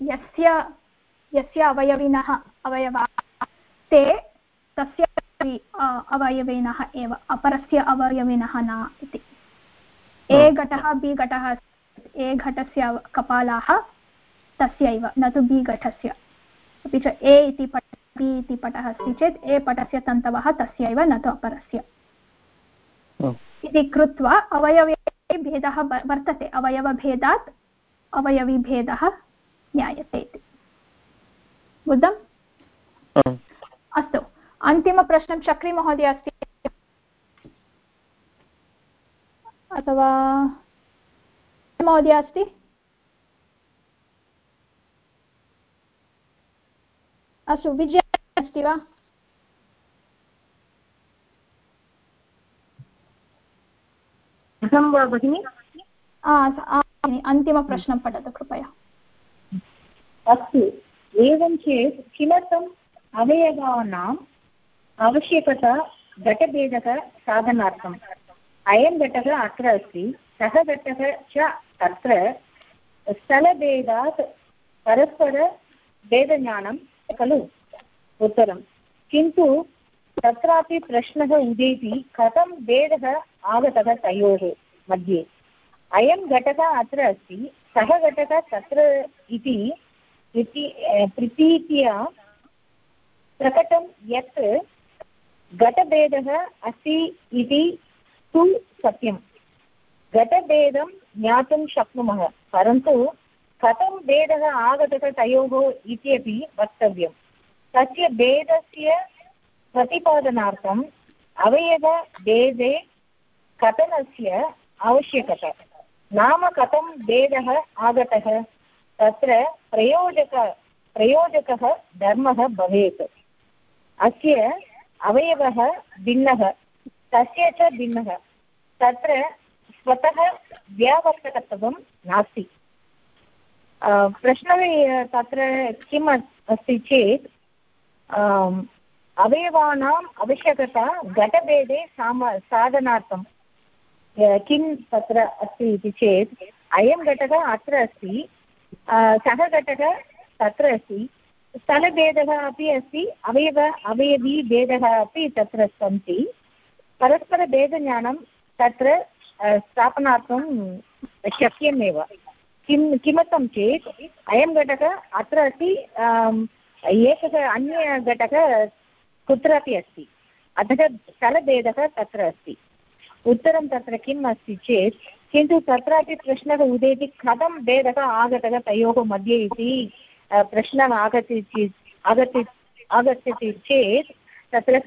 यस्य यस्य अवयविनः अवयवाः ते तस्य अवयविनः एव अपरस्य अवयविनः न इति। ए घटः बि घटः ए घटस्य कपालाः तस्यैव न तु बि घटस्य। अपि च ए इति पट बि इति पटः अस्ति चेत् ए पटस्य तन्तवः तस्यैव न तु अपरस्य। इति कृत्वा अवयवे भेदः वर्तते। अवयवभेदात् अवयविभेदः ज्ञायते इति। बुद्धम्? अस्तु। अन्तिमप्रश्नं चक्रीमहोदय अस्ति। अथवा महोदय अस्ति अस्तु विजय अस्ति वा। कथं वा भगिनि? अन्तिमप्रश्नं पठतु कृपया। अस्तु। एवं चेत् किमर्थम् अवयवानाम् आवश्यकता घटभेदः साधनार्थम्? अयं घटः अत्र अस्ति, सः घटः च तत्र स्थलभेदात् परस्परभेदज्ञानं खलु, उत्तरं। किन्तु तत्रापि प्रश्नः उदेति कथं भेदः आगतः तयोः मध्ये? अयं घटकः अत्र अस्ति, सः घटकः तत्र इति प्रतीत्या प्रकटं यत् घटभेदः अस्ति इति तु सत्यं घटभेदं ज्ञातुं शक्नुमः, परन्तु कथं भेदः आगतः तयोः इत्यपि वक्तव्यं तस्य भेदस्य प्रतिपादनार्थम् अवयवभेदे कथनस्य आवश्यकता। नाम कथं भेदः आगतः, तत्र प्रयोजक, प्रयोजकः धर्मः भवेत्। अस्य अवयवः भिन्नः। तस्य च भिन्नः। तत्र स्वतः व्यावर्तकत्वं नास्ति। प्रश्नः तत्र किम् अस्ति चेत् अवयवानाम् आवश्यकता घटभेदे साम, साधनार्थं। किं तत्र अस्ति इति चेत्, अयं घटकः अत्र अस्ति सः घटकः तत्र अस्ति, स्थलभेदः अपि अस्ति, अवयव अवयवीभेदः अपि तत्र सन्ति। परस्परभेदज्ञानं तत्र स्थापनार्थं शक्यमेव। किं, किमर्थं चेत्, अयं घटकः अत्र अस्ति एकः अन्य घटकः कुत्रापि अतः स्थलभेदः तत्र अस्ति। उत्तरं तत्र किम् अस्ति चेत्, किन्तु तत्रापि प्रश्नः उदेति कथं भेदः आगतः तयोः मध्ये इति प्रश्नः आगच्छति चेत् आगच्छति चेत्, तत्र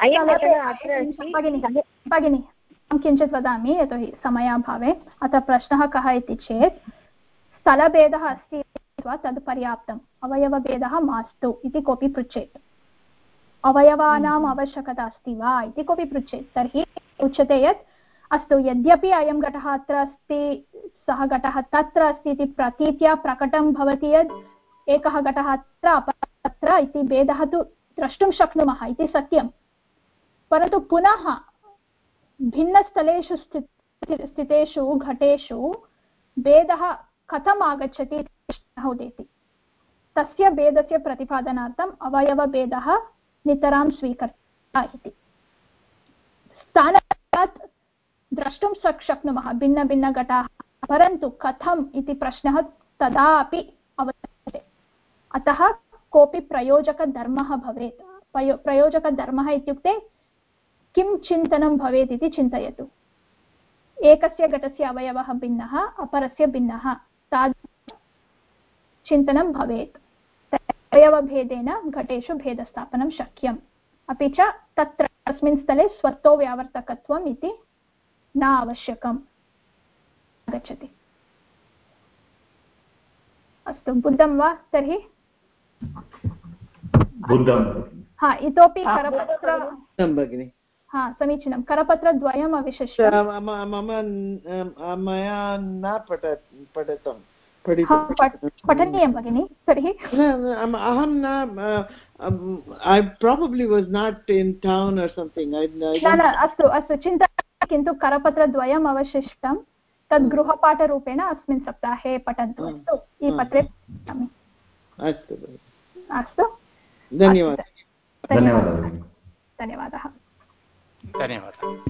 अयं अत्र भगिनि अहं किञ्चित् वदामि यतोहि समयाभावे अतः प्रश्नः कः इति चेत् स्थलभेदः अस्ति वा तद् पर्याप्तम्। अवयवभेदः मास्तु इति कोऽपि पृच्छेत्। अवयवानाम् आवश्यकता अस्ति वा इति कोऽपि पृच्छेत्। तर्हि उच्यते यत् अस्तु यद्यपि अयं घटः अत्र अस्ति सः घटः तत्र अस्ति इति प्रतीत्या प्रकटं भवति यत् एकः घटः अत्र अत्र इति भेदः तु द्रष्टुं शक्नुमः इति सत्यं परन्तु पुनः भिन्नस्थलेषु स्थितेषु, घटेषु भेदः कथम् आगच्छति प्रश्नः उदेति। तस्य भेदस्य प्रतिपादनार्थम् अवयवभेदः नितरां स्वीकर्ता इति। स्थानात् द्रष्टुं शक्नुमः भिन्नभिन्नघटाः परन्तु कथम् इति प्रश्नः तदा अपि अवगम्यते अतः कोऽपि प्रयोजकधर्मः भवेत्। प्रयोजकधर्मः इत्युक्ते किं चिन्तनं भवेत् इति चिन्तयतु। एकस्य घटस्य अवयवः भिन्नः अपरस्य भिन्नः। तादृश चिन्तनं भवेत्। अवयवभेदेन घटेषु भेदस्थापनं शक्यम्। अपि च तत्र तस्मिन् स्थले स्वतो व्यावर्तकत्वम् इति न आवश्यकम् आगच्छति। अस्तु बुद्धं वा तर्हि? हा इतोपि करपत्र भगिनि। हा समीचीनं. करपत्रद्वयम् अविशिष्य मम मया न पठ पठितं. पठनीयं भगिनि तर्हि। अहं न I probably was not in town or something न न अस्तु अस्तु चिन्ता किन्तु करपत्रद्वयम् अवशिष्टं तद् गृहपाठरूपेण अस्मिन् सप्ताहे पठन्तु. अस्तु ई पत्रे पठामि। अस्तु अस्तु। धन्यवादः। धन्यवादः। धन्यवादः। धन्यवादः।